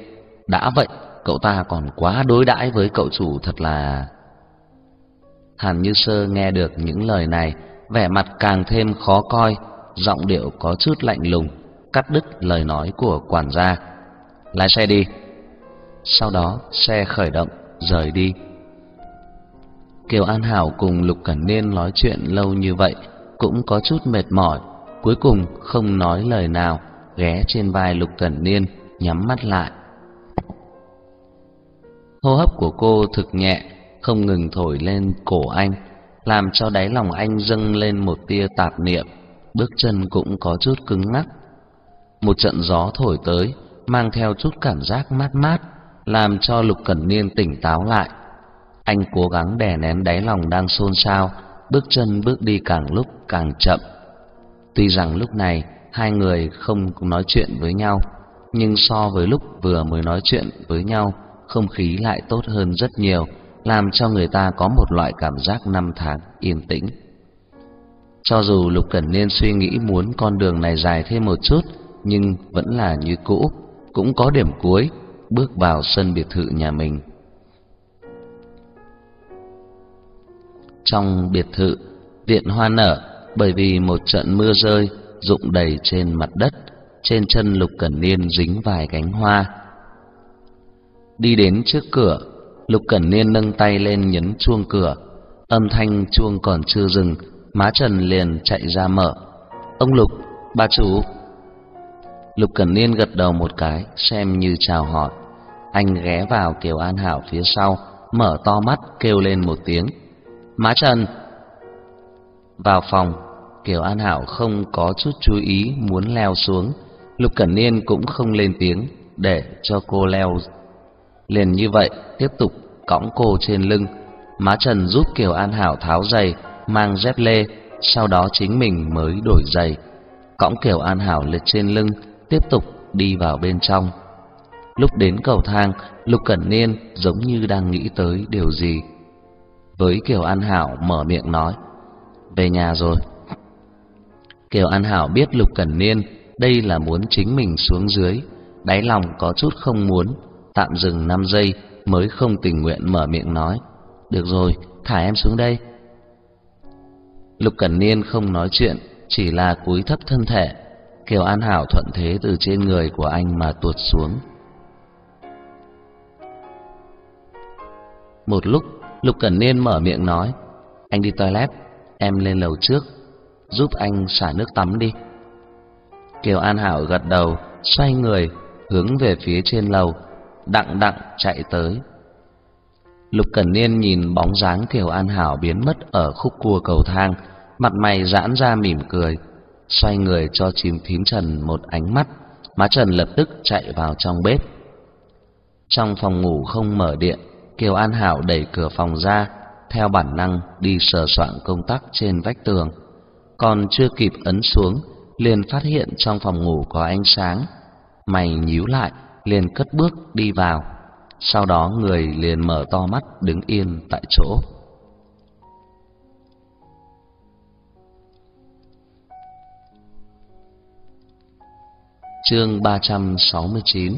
Đã vậy, cậu ta còn quá đối đãi với cậu chủ thật là hàn như sơ nghe được những lời này, vẻ mặt càng thêm khó coi giọng điệu có chút lạnh lùng, cắt đứt lời nói của quản gia. Lái xe đi. Sau đó, xe khởi động, rời đi. Kiều an hảo cùng lục cẩn niên nói chuyện lâu như vậy, cũng có chút mệt mỏi, cuối cùng không nói lời nào, ghé trên vai lục cẩn niên, nhắm mắt lại. Hô hấp của cô thực nhẹ, không ngừng thổi lên cổ anh, làm cho đáy lòng anh dâng lên một tia tạp niệm bước chân cũng có chút cứng ngắc. Một trận gió thổi tới, mang theo chút cảm giác mát mát, làm cho Lục Cẩn Niên tỉnh táo lại. Anh cố gắng đè nén đáy lòng đang xôn xao, bước chân bước đi càng lúc càng chậm. Tuy rằng lúc này hai người không nói chuyện với nhau, nhưng so với lúc vừa mới nói chuyện với nhau, không khí lại tốt hơn rất nhiều, làm cho người ta có một loại cảm giác năm tháng yên tĩnh. Cho dù Lục Cẩn Niên suy nghĩ muốn con đường này dài thêm một chút, nhưng vẫn là như cũ, cũng có điểm cuối, bước vào sân biệt thự nhà mình. Trong biệt thự, viện hoa nở bởi vì một trận mưa rơi rụng đầy trên mặt đất, trên chân Lục Cẩn Niên dính vài cánh hoa. Đi đến trước cửa, Lục Cẩn Niên nâng tay lên nhấn chuông cửa, âm thanh chuông còn chưa dừng má Trần liền chạy ra mở. Ông Lục, bà chủ. Lục Cẩn Niên gật đầu một cái, xem như chào hỏi. Anh ghé vào Kiều An Hảo phía sau, mở to mắt kêu lên một tiếng. Má Trần. Vào phòng, Kiều An Hảo không có chút chú ý muốn leo xuống. Lục Cẩn Niên cũng không lên tiếng để cho cô leo. Liền như vậy, tiếp tục cõng cô trên lưng. Má Trần giúp Kiều An Hảo tháo giày, mang dép lê, sau đó chính mình mới đổi giày, cõng Kiều An Hảo lên trên lưng, tiếp tục đi vào bên trong. Lúc đến cầu thang, Lục Cẩn Niên giống như đang nghĩ tới điều gì. Với Kiều An Hảo mở miệng nói, về nhà rồi. Kiều An Hảo biết Lục Cẩn Niên đây là muốn chính mình xuống dưới, đáy lòng có chút không muốn, tạm dừng 5 giây mới không tình nguyện mở miệng nói, được rồi, thả em xuống đây. Lục Cẩn Niên không nói chuyện, chỉ là cúi thấp thân thể. Kiều An Hảo thuận thế từ trên người của anh mà tuột xuống. Một lúc, Lục Cẩn Niên mở miệng nói, anh đi toilet, em lên lầu trước, giúp anh xả nước tắm đi. Kiều An Hảo gật đầu, xoay người, hướng về phía trên lầu, đặng đặng chạy tới. Lục Cẩn Niên nhìn bóng dáng Kiều An Hảo biến mất ở khúc cua cầu thang, mặt mày giãn ra mỉm cười, xoay người cho chim thím Trần một ánh mắt, má Trần lập tức chạy vào trong bếp. Trong phòng ngủ không mở điện, Kiều An Hảo đẩy cửa phòng ra, theo bản năng đi sờ soạn công tắc trên vách tường. Còn chưa kịp ấn xuống, liền phát hiện trong phòng ngủ có ánh sáng, mày nhíu lại, liền cất bước đi vào. Sau đó người liền mở to mắt đứng yên tại chỗ. Chương 369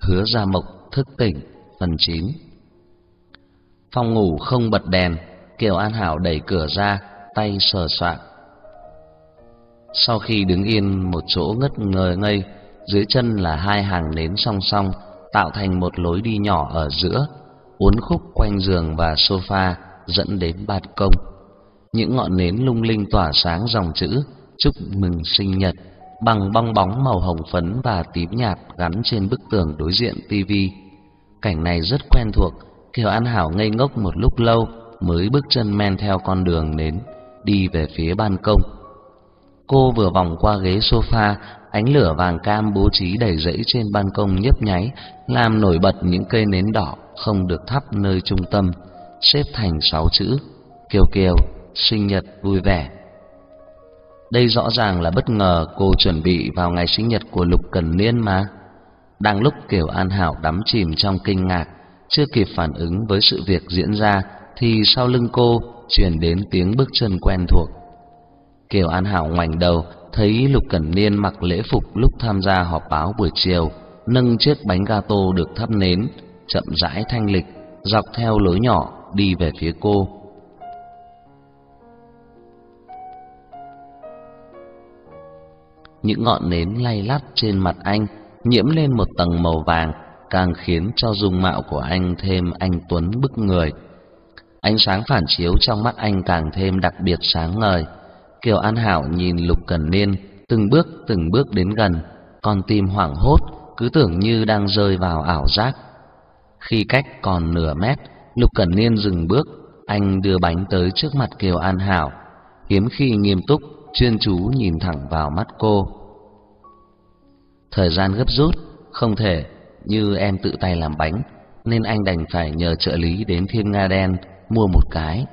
Hứa Gia Mộc thức tỉnh phần 9 Phòng ngủ không bật đèn, Kiều An Hảo đẩy cửa ra, tay sờ soạng Sau khi đứng yên một chỗ ngất ngơ ngây, dưới chân là hai hàng nến song song, tạo thành một lối đi nhỏ ở giữa, uốn khúc quanh giường và sofa dẫn đến ban công. Những ngọn nến lung linh tỏa sáng dòng chữ chúc mừng sinh nhật bằng bong bóng màu hồng phấn và tím nhạt gắn trên bức tường đối diện tivi. Cảnh này rất quen thuộc, Kiều An Hảo ngây ngốc một lúc lâu mới bước chân men theo con đường nến đi về phía ban công. Cô vừa vòng qua ghế sofa, ánh lửa vàng cam bố trí đầy rẫy trên ban công nhấp nháy, làm nổi bật những cây nến đỏ không được thắp nơi trung tâm, xếp thành sáu chữ: Kiều Kiều, sinh nhật vui vẻ. Đây rõ ràng là bất ngờ cô chuẩn bị vào ngày sinh nhật của Lục Cần Niên mà. Đang lúc Kiều An Hảo đắm chìm trong kinh ngạc, chưa kịp phản ứng với sự việc diễn ra thì sau lưng cô truyền đến tiếng bước chân quen thuộc. Kiều An Hảo ngoảnh đầu, thấy Lục Cẩn Niên mặc lễ phục lúc tham gia họp báo buổi chiều, nâng chiếc bánh gato được thắp nến, chậm rãi thanh lịch, dọc theo lối nhỏ đi về phía cô. Những ngọn nến lay lắt trên mặt anh nhiễm lên một tầng màu vàng, càng khiến cho dung mạo của anh thêm anh tuấn bức người. Ánh sáng phản chiếu trong mắt anh càng thêm đặc biệt sáng ngời. Kiều An Hảo nhìn Lục Cẩn Niên từng bước từng bước đến gần, con tim hoảng hốt, cứ tưởng như đang rơi vào ảo giác. Khi cách còn nửa mét, Lục Cẩn Niên dừng bước, anh đưa bánh tới trước mặt Kiều An Hảo, hiếm khi nghiêm túc, chuyên chú nhìn thẳng vào mắt cô. Thời gian gấp rút, không thể như em tự tay làm bánh, nên anh đành phải nhờ trợ lý đến Thiên Nga Đen mua một cái.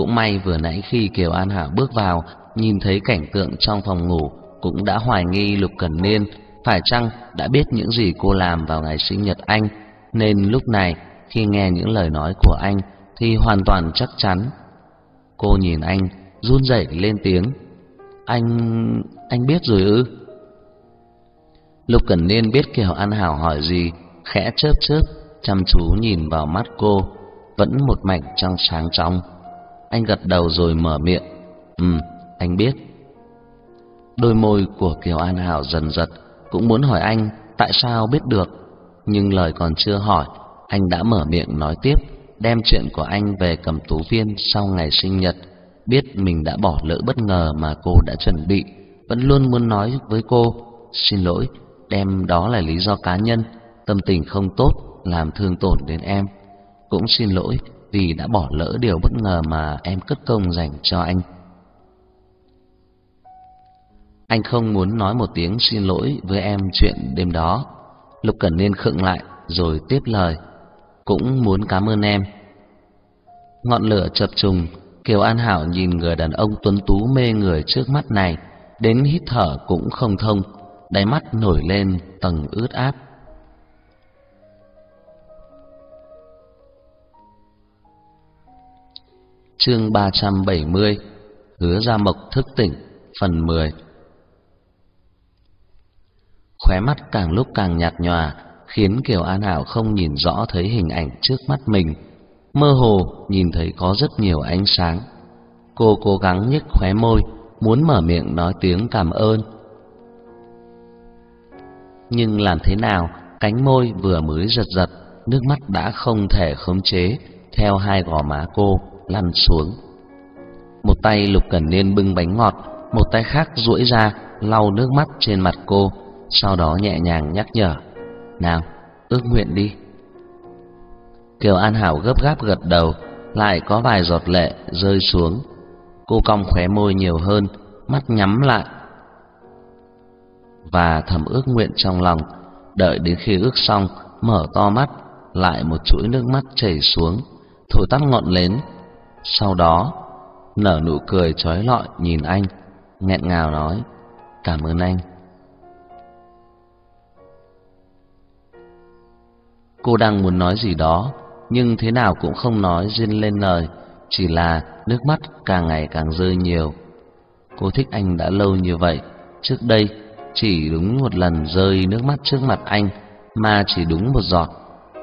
Cũng may vừa nãy khi Kiều An Hảo bước vào, nhìn thấy cảnh tượng trong phòng ngủ, cũng đã hoài nghi Lục Cẩn Niên phải chăng đã biết những gì cô làm vào ngày sinh nhật anh, nên lúc này khi nghe những lời nói của anh thì hoàn toàn chắc chắn. Cô nhìn anh, run rẩy lên tiếng. Anh... anh biết rồi ư? Lục Cẩn Niên biết Kiều An Hảo hỏi gì, khẽ chớp chớp, chăm chú nhìn vào mắt cô, vẫn một mảnh trong sáng trong. Anh gật đầu rồi mở miệng. Ừ, anh biết. Đôi môi của Kiều An Hảo dần giật, cũng muốn hỏi anh tại sao biết được, nhưng lời còn chưa hỏi, anh đã mở miệng nói tiếp, đem chuyện của anh về cầm tú viên sau ngày sinh nhật, biết mình đã bỏ lỡ bất ngờ mà cô đã chuẩn bị, vẫn luôn muốn nói với cô, xin lỗi, đem đó là lý do cá nhân, tâm tình không tốt làm thương tổn đến em. Cũng xin lỗi vì đã bỏ lỡ điều bất ngờ mà em cất công dành cho anh. Anh không muốn nói một tiếng xin lỗi với em chuyện đêm đó. Lục Cẩn Niên khựng lại rồi tiếp lời, cũng muốn cảm ơn em. Ngọn lửa chập trùng, Kiều An Hảo nhìn người đàn ông tuấn tú mê người trước mắt này, đến hít thở cũng không thông, đáy mắt nổi lên tầng ướt át. Chương 370 Hứa Gia Mộc thức tỉnh, Phần 10 Khóe mắt càng lúc càng nhạt nhòa, Khiến Kiều An Hảo không nhìn rõ thấy hình ảnh trước mắt mình, Mơ hồ nhìn thấy có rất nhiều ánh sáng. Cô cố gắng nhếch khóe môi, Muốn mở miệng nói tiếng cảm ơn. Nhưng làm thế nào, Cánh môi vừa mới giật giật, nước mắt đã không thể khống chế, theo hai gò má cô lăn xuống. Một tay Lục Cẩn Niên bưng bánh ngọt, một tay khác duỗi ra lau nước mắt trên mặt cô, sau đó nhẹ nhàng nhắc nhở: "Nào, ước nguyện đi." Kiều An Hảo gấp gáp gật đầu, lại có vài giọt lệ rơi xuống. Cô cong khóe môi nhiều hơn, mắt nhắm lại và thầm ước nguyện trong lòng, đợi đến khi ước xong, mở to mắt, lại một chuỗi nước mắt chảy xuống, thổi tắt ngọn nến. Sau đó, nở nụ cười trói lọi nhìn anh, nghẹn ngào nói: "Cảm ơn anh." Cô đang muốn nói gì đó, nhưng thế nào cũng không nói duyên lên lời, chỉ là nước mắt càng ngày càng rơi nhiều. Cô thích anh đã lâu như vậy, trước đây chỉ đúng một lần rơi nước mắt trước mặt anh mà chỉ đúng một giọt.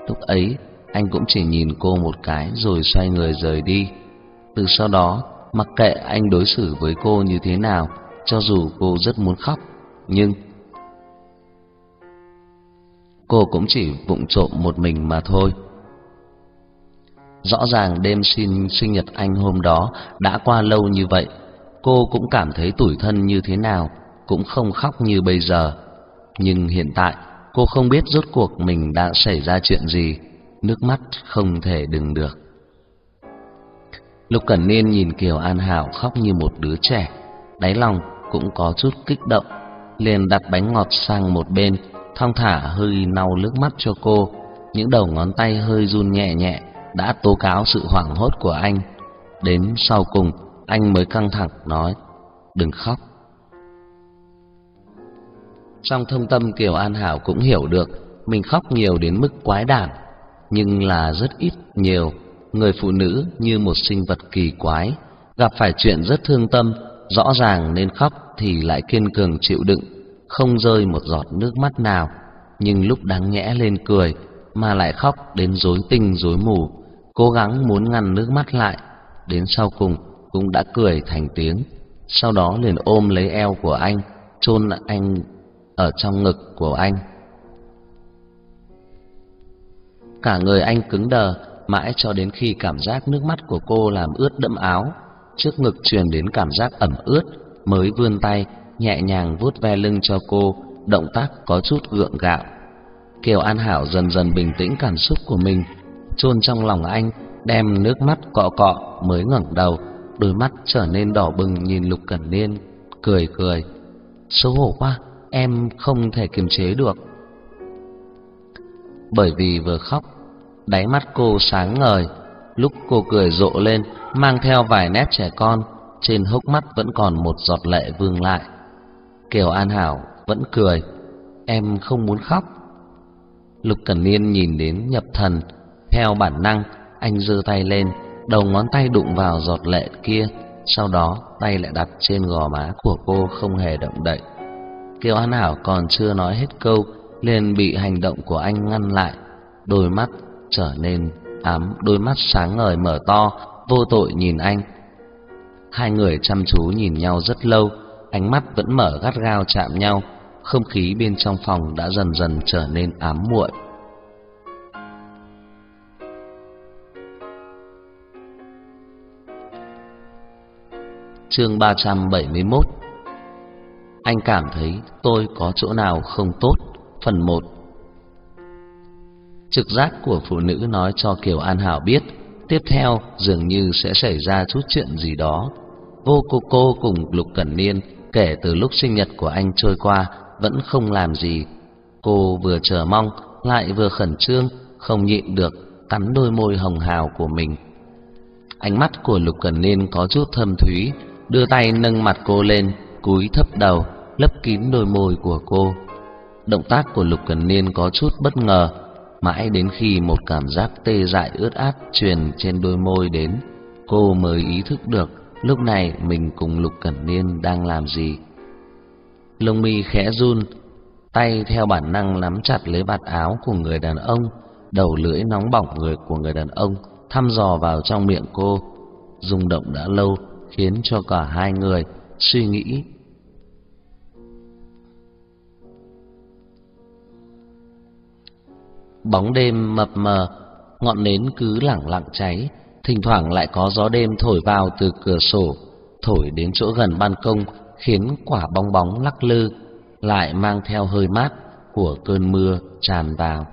Lúc ấy anh cũng chỉ nhìn cô một cái rồi xoay người rời đi. Từ sau đó, mặc kệ anh đối xử với cô như thế nào, cho dù cô rất muốn khóc, nhưng cô cũng chỉ vụng trộm một mình mà thôi. Rõ ràng đêm sinh sinh nhật anh hôm đó đã qua lâu như vậy, cô cũng cảm thấy tủi thân như thế nào, cũng không khóc như bây giờ. Nhưng hiện tại, cô không biết rốt cuộc mình đã xảy ra chuyện gì, nước mắt không thể đừng được. Lục Cẩn Niên nhìn Kiều An Hảo khóc như một đứa trẻ, đáy lòng cũng có chút kích động, liền đặt bánh ngọt sang một bên, thong thả hơi lau nước mắt cho cô, những đầu ngón tay hơi run nhẹ nhẹ đã tố cáo sự hoảng hốt của anh. Đến sau cùng, anh mới căng thẳng nói: "Đừng khóc." Trong thâm tâm Kiều An Hảo cũng hiểu được mình khóc nhiều đến mức quái đản, nhưng là rất ít nhiều. Người phụ nữ như một sinh vật kỳ quái, gặp phải chuyện rất thương tâm, rõ ràng nên khóc thì lại kiên cường chịu đựng, không rơi một giọt nước mắt nào, nhưng lúc đáng nhẽ lên cười mà lại khóc đến rối tinh rối mù, cố gắng muốn ngăn nước mắt lại, đến sau cùng cũng đã cười thành tiếng, sau đó liền ôm lấy eo của anh, chôn anh ở trong ngực của anh. Cả người anh cứng đờ, mãi cho đến khi cảm giác nước mắt của cô làm ướt đẫm áo, trước ngực truyền đến cảm giác ẩm ướt, mới vươn tay nhẹ nhàng vuốt ve lưng cho cô, động tác có chút gượng gạo. Kiều An Hảo dần dần bình tĩnh cảm xúc của mình, chôn trong lòng anh, đem nước mắt cọ cọ mới ngẩng đầu, đôi mắt trở nên đỏ bừng nhìn Lục Cẩn Niên, cười cười. Xấu hổ quá, em không thể kiềm chế được. Bởi vì vừa khóc, đáy mắt cô sáng ngời, lúc cô cười rộ lên, mang theo vài nét trẻ con, trên hốc mắt vẫn còn một giọt lệ vương lại. Kiều An Hảo vẫn cười, em không muốn khóc. Lục Cẩn Niên nhìn đến nhập thần, theo bản năng, anh giơ tay lên, đầu ngón tay đụng vào giọt lệ kia, sau đó tay lại đặt trên gò má của cô không hề động đậy. Kiều An Hảo còn chưa nói hết câu, liền bị hành động của anh ngăn lại, đôi mắt trở nên ám, đôi mắt sáng ngời mở to, vô tội nhìn anh. Hai người chăm chú nhìn nhau rất lâu, ánh mắt vẫn mở gắt gao chạm nhau, không khí bên trong phòng đã dần dần trở nên ám muội. Chương 371 anh cảm thấy tôi có chỗ nào không tốt. Phần 1 Trực giác của phụ nữ nói cho Kiều An Hảo biết, tiếp theo dường như sẽ xảy ra chút chuyện gì đó. Vô cô cô cùng Lục Cẩn Niên kể từ lúc sinh nhật của anh trôi qua vẫn không làm gì. Cô vừa chờ mong lại vừa khẩn trương, không nhịn được cắn đôi môi hồng hào của mình. Ánh mắt của Lục Cẩn Niên có chút thâm thúy, đưa tay nâng mặt cô lên, cúi thấp đầu, lấp kín đôi môi của cô. Động tác của Lục cẩn Niên có chút bất ngờ, mãi đến khi một cảm giác tê dại ướt át truyền trên đôi môi đến, cô mới ý thức được lúc này mình cùng Lục Cẩn Niên đang làm gì. Lông mi khẽ run, tay theo bản năng nắm chặt lấy vạt áo của người đàn ông, đầu lưỡi nóng bỏng người của người đàn ông thăm dò vào trong miệng cô. Rung động đã lâu khiến cho cả hai người suy nghĩ Bóng đêm mập mờ, ngọn nến cứ lẳng lặng cháy, thỉnh thoảng lại có gió đêm thổi vào từ cửa sổ, thổi đến chỗ gần ban công khiến quả bong bóng lắc lư, lại mang theo hơi mát của cơn mưa tràn vào.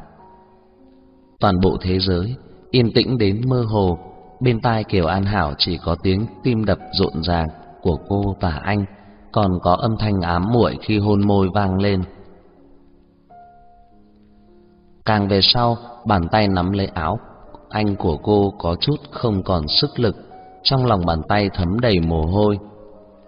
Toàn bộ thế giới yên tĩnh đến mơ hồ, bên tai Kiều An Hảo chỉ có tiếng tim đập rộn ràng của cô và anh, còn có âm thanh ám muội khi hôn môi vang lên. Càng về sau, bàn tay nắm lấy áo anh của cô có chút không còn sức lực, trong lòng bàn tay thấm đầy mồ hôi.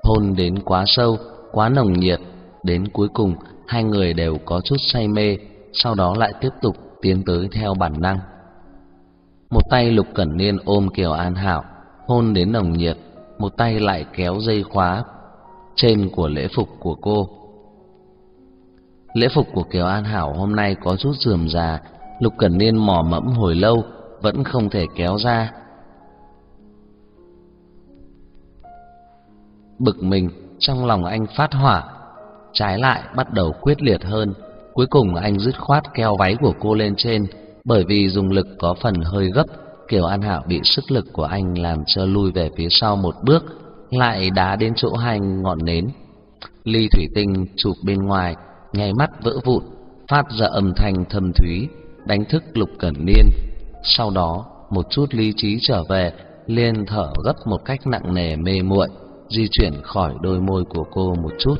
Hôn đến quá sâu, quá nồng nhiệt, đến cuối cùng hai người đều có chút say mê, sau đó lại tiếp tục tiến tới theo bản năng. Một tay Lục Cẩn Niên ôm Kiều An Hảo, hôn đến nồng nhiệt, một tay lại kéo dây khóa trên của lễ phục của cô. Lễ phục của Kiều An Hảo hôm nay có chút rườm rà, Lục Cẩn Niên mò mẫm hồi lâu vẫn không thể kéo ra. Bực mình, trong lòng anh phát hỏa, trái lại bắt đầu quyết liệt hơn. Cuối cùng anh dứt khoát kéo váy của cô lên trên, bởi vì dùng lực có phần hơi gấp, Kiều An hảo bị sức lực của anh làm cho lui về phía sau một bước, lại đá đến chỗ hai ngọn nến. Ly thủy tinh chụp bên ngoài, nháy mắt vỡ vụn, phát ra âm thanh thâm thúy, đánh thức Lục Cẩn Niên. Sau đó, một chút lý trí trở về, liền thở gấp một cách nặng nề mê muội, di chuyển khỏi đôi môi của cô một chút.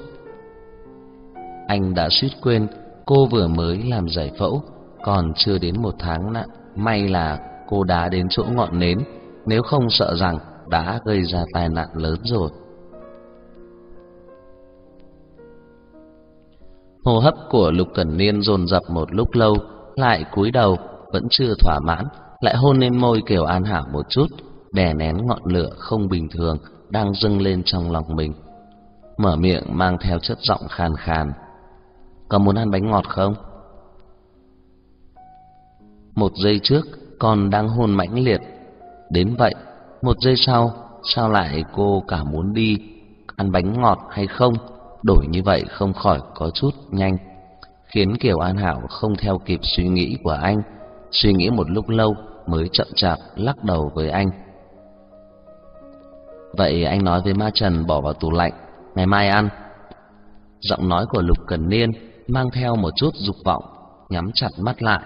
Anh đã suýt quên, cô vừa mới làm giải phẫu, còn chưa đến một tháng nặng. May là cô đã đến chỗ ngọn nến, nếu không sợ rằng đã gây ra tai nạn lớn rồi. Hô hấp của Lục Cẩn Niên dồn dập một lúc lâu, lại cúi đầu, vẫn chưa thỏa mãn, lại hôn lên môi Kiều An Hảo một chút, đè nén ngọn lửa không bình thường đang dâng lên trong lòng mình. Mở miệng mang theo chất giọng khàn khàn. Có muốn ăn bánh ngọt không? Một giây trước còn đang hôn mãnh liệt, đến vậy, một giây sau sao lại cô cả muốn đi ăn bánh ngọt hay không? Đổi như vậy không khỏi có chút nhanh, khiến Kiều An Hảo không theo kịp suy nghĩ của anh suy nghĩ một lúc lâu mới chậm chạp lắc đầu với anh. Vậy anh nói với Ma Trần bỏ vào tủ lạnh, ngày mai ăn. Giọng nói của Lục Cần Niên mang theo một chút dục vọng, nhắm chặt mắt lại.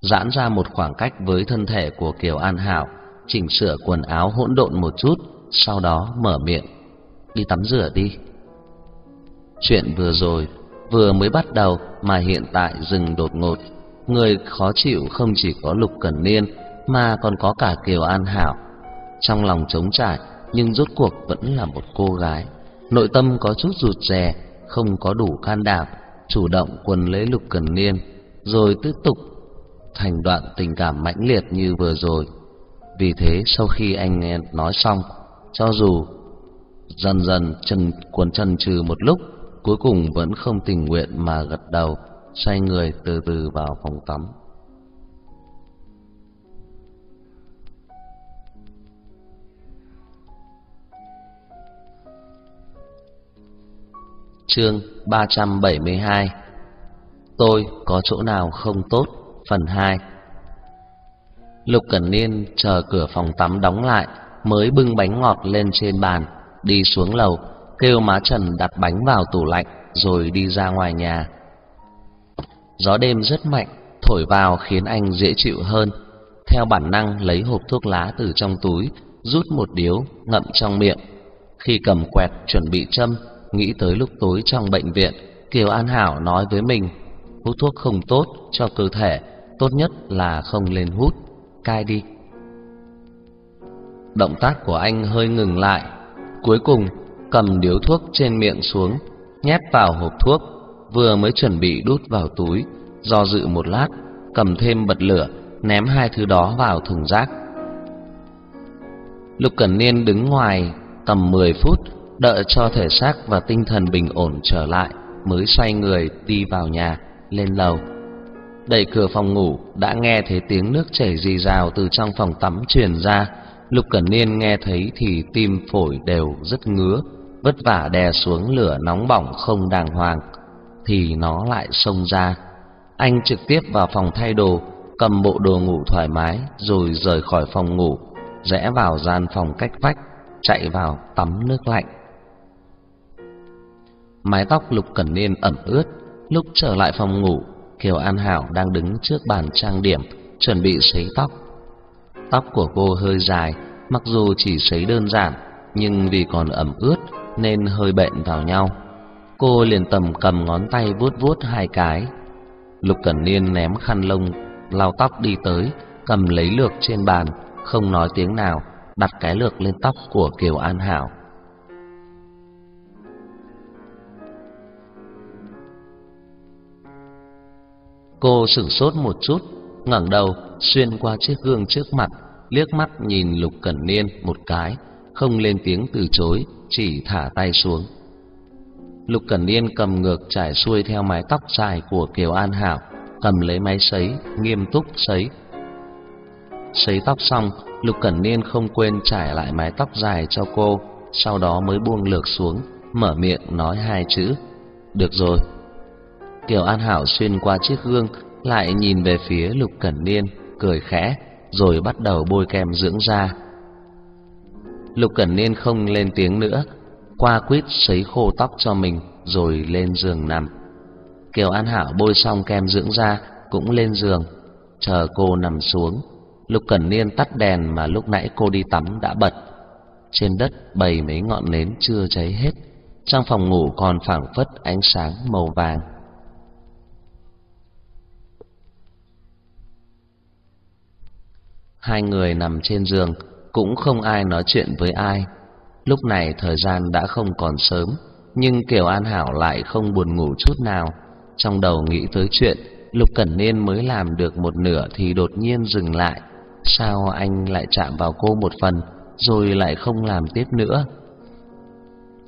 Giãn ra một khoảng cách với thân thể của Kiều An Hảo, chỉnh sửa quần áo hỗn độn một chút, sau đó mở miệng, đi tắm rửa đi. Chuyện vừa rồi vừa mới bắt đầu mà hiện tại dừng đột ngột Người khó chịu không chỉ có Lục Cẩn Niên mà còn có cả Kiều An Hảo. Trong lòng trống trải nhưng rốt cuộc vẫn là một cô gái. Nội tâm có chút rụt rè, không có đủ can đảm, chủ động quần lấy Lục Cẩn Niên, rồi tiếp tục thành đoạn tình cảm mãnh liệt như vừa rồi. Vì thế sau khi anh nghe nói xong, cho dù dần dần chân cuốn chân trừ một lúc, cuối cùng vẫn không tình nguyện mà gật đầu, xoay người từ từ vào phòng tắm. Chương 372 Tôi có chỗ nào không tốt? Phần 2 Lục Cẩn Niên chờ cửa phòng tắm đóng lại, Mới bưng bánh ngọt lên trên bàn, Đi xuống lầu. Kêu má Trần đặt bánh vào tủ lạnh Rồi đi ra ngoài nhà Gió đêm rất mạnh, thổi vào khiến anh dễ chịu hơn. Theo bản năng lấy hộp thuốc lá từ trong túi, rút một điếu, ngậm trong miệng. Khi cầm quẹt chuẩn bị châm, nghĩ tới lúc tối trong bệnh viện, Kiều An Hảo nói với mình, hút thuốc không tốt cho cơ thể, tốt nhất là không lên hút, cai đi. Động tác của anh hơi ngừng lại, cuối cùng cầm điếu thuốc trên miệng xuống, nhét vào hộp thuốc vừa mới chuẩn bị đút vào túi, do dự một lát, cầm thêm bật lửa, ném hai thứ đó vào thùng rác. Lục Cẩn Niên đứng ngoài tầm 10 phút, đợi cho thể xác và tinh thần bình ổn trở lại, mới xoay người đi vào nhà, lên lầu. Đẩy cửa phòng ngủ, đã nghe thấy tiếng nước chảy rì rào từ trong phòng tắm truyền ra. Lục Cẩn Niên nghe thấy thì tim phổi đều rất ngứa, vất vả đè xuống lửa nóng bỏng không đàng hoàng thì nó lại xông ra. anh trực tiếp vào phòng thay đồ, cầm bộ đồ ngủ thoải mái rồi rời khỏi phòng ngủ, rẽ vào gian phòng cách vách, chạy vào tắm nước lạnh. Mái tóc Lục Cẩn Niên ẩm ướt, lúc trở lại phòng ngủ, Kiều An Hảo đang đứng trước bàn trang điểm, chuẩn bị sấy tóc. Tóc của cô hơi dài, mặc dù chỉ sấy đơn giản, nhưng vì còn ẩm ướt nên hơi bện vào nhau. Cô liền tầm cầm ngón tay vuốt vuốt hai cái. Lục Cẩn Niên ném khăn lông lau tóc đi tới, cầm lấy lược trên bàn, không nói tiếng nào, đặt cái lược lên tóc của Kiều An Hảo. Cô sửng sốt một chút, ngẩng đầu xuyên qua chiếc gương trước mặt, liếc mắt nhìn Lục Cẩn Niên một cái, không lên tiếng từ chối, chỉ thả tay xuống. Lục Cẩn Niên cầm ngược trải xuôi theo mái tóc dài của Kiều An Hảo, cầm lấy máy sấy, nghiêm túc sấy. Sấy tóc xong, Lục Cẩn Niên không quên trải lại mái tóc dài cho cô, sau đó mới buông lược xuống, mở miệng nói hai chữ: "Được rồi." Kiều An Hảo xuyên qua chiếc gương, lại nhìn về phía Lục Cẩn Niên, cười khẽ, rồi bắt đầu bôi kem dưỡng da. Lục Cẩn Niên không lên tiếng nữa, qua quýt sấy khô tóc cho mình rồi lên giường nằm. Kiều An Hảo bôi xong kem dưỡng da cũng lên giường, chờ cô nằm xuống. Lục Cẩn Niên tắt đèn mà lúc nãy cô đi tắm đã bật. Trên đất bày mấy ngọn nến chưa cháy hết, trong phòng ngủ còn phảng phất ánh sáng màu vàng. Hai người nằm trên giường, cũng không ai nói chuyện với ai. Lúc này thời gian đã không còn sớm, nhưng Kiều An Hảo lại không buồn ngủ chút nào. Trong đầu nghĩ tới chuyện Lục Cẩn Niên mới làm được một nửa thì đột nhiên dừng lại. Sao anh lại chạm vào cô một phần rồi lại không làm tiếp nữa?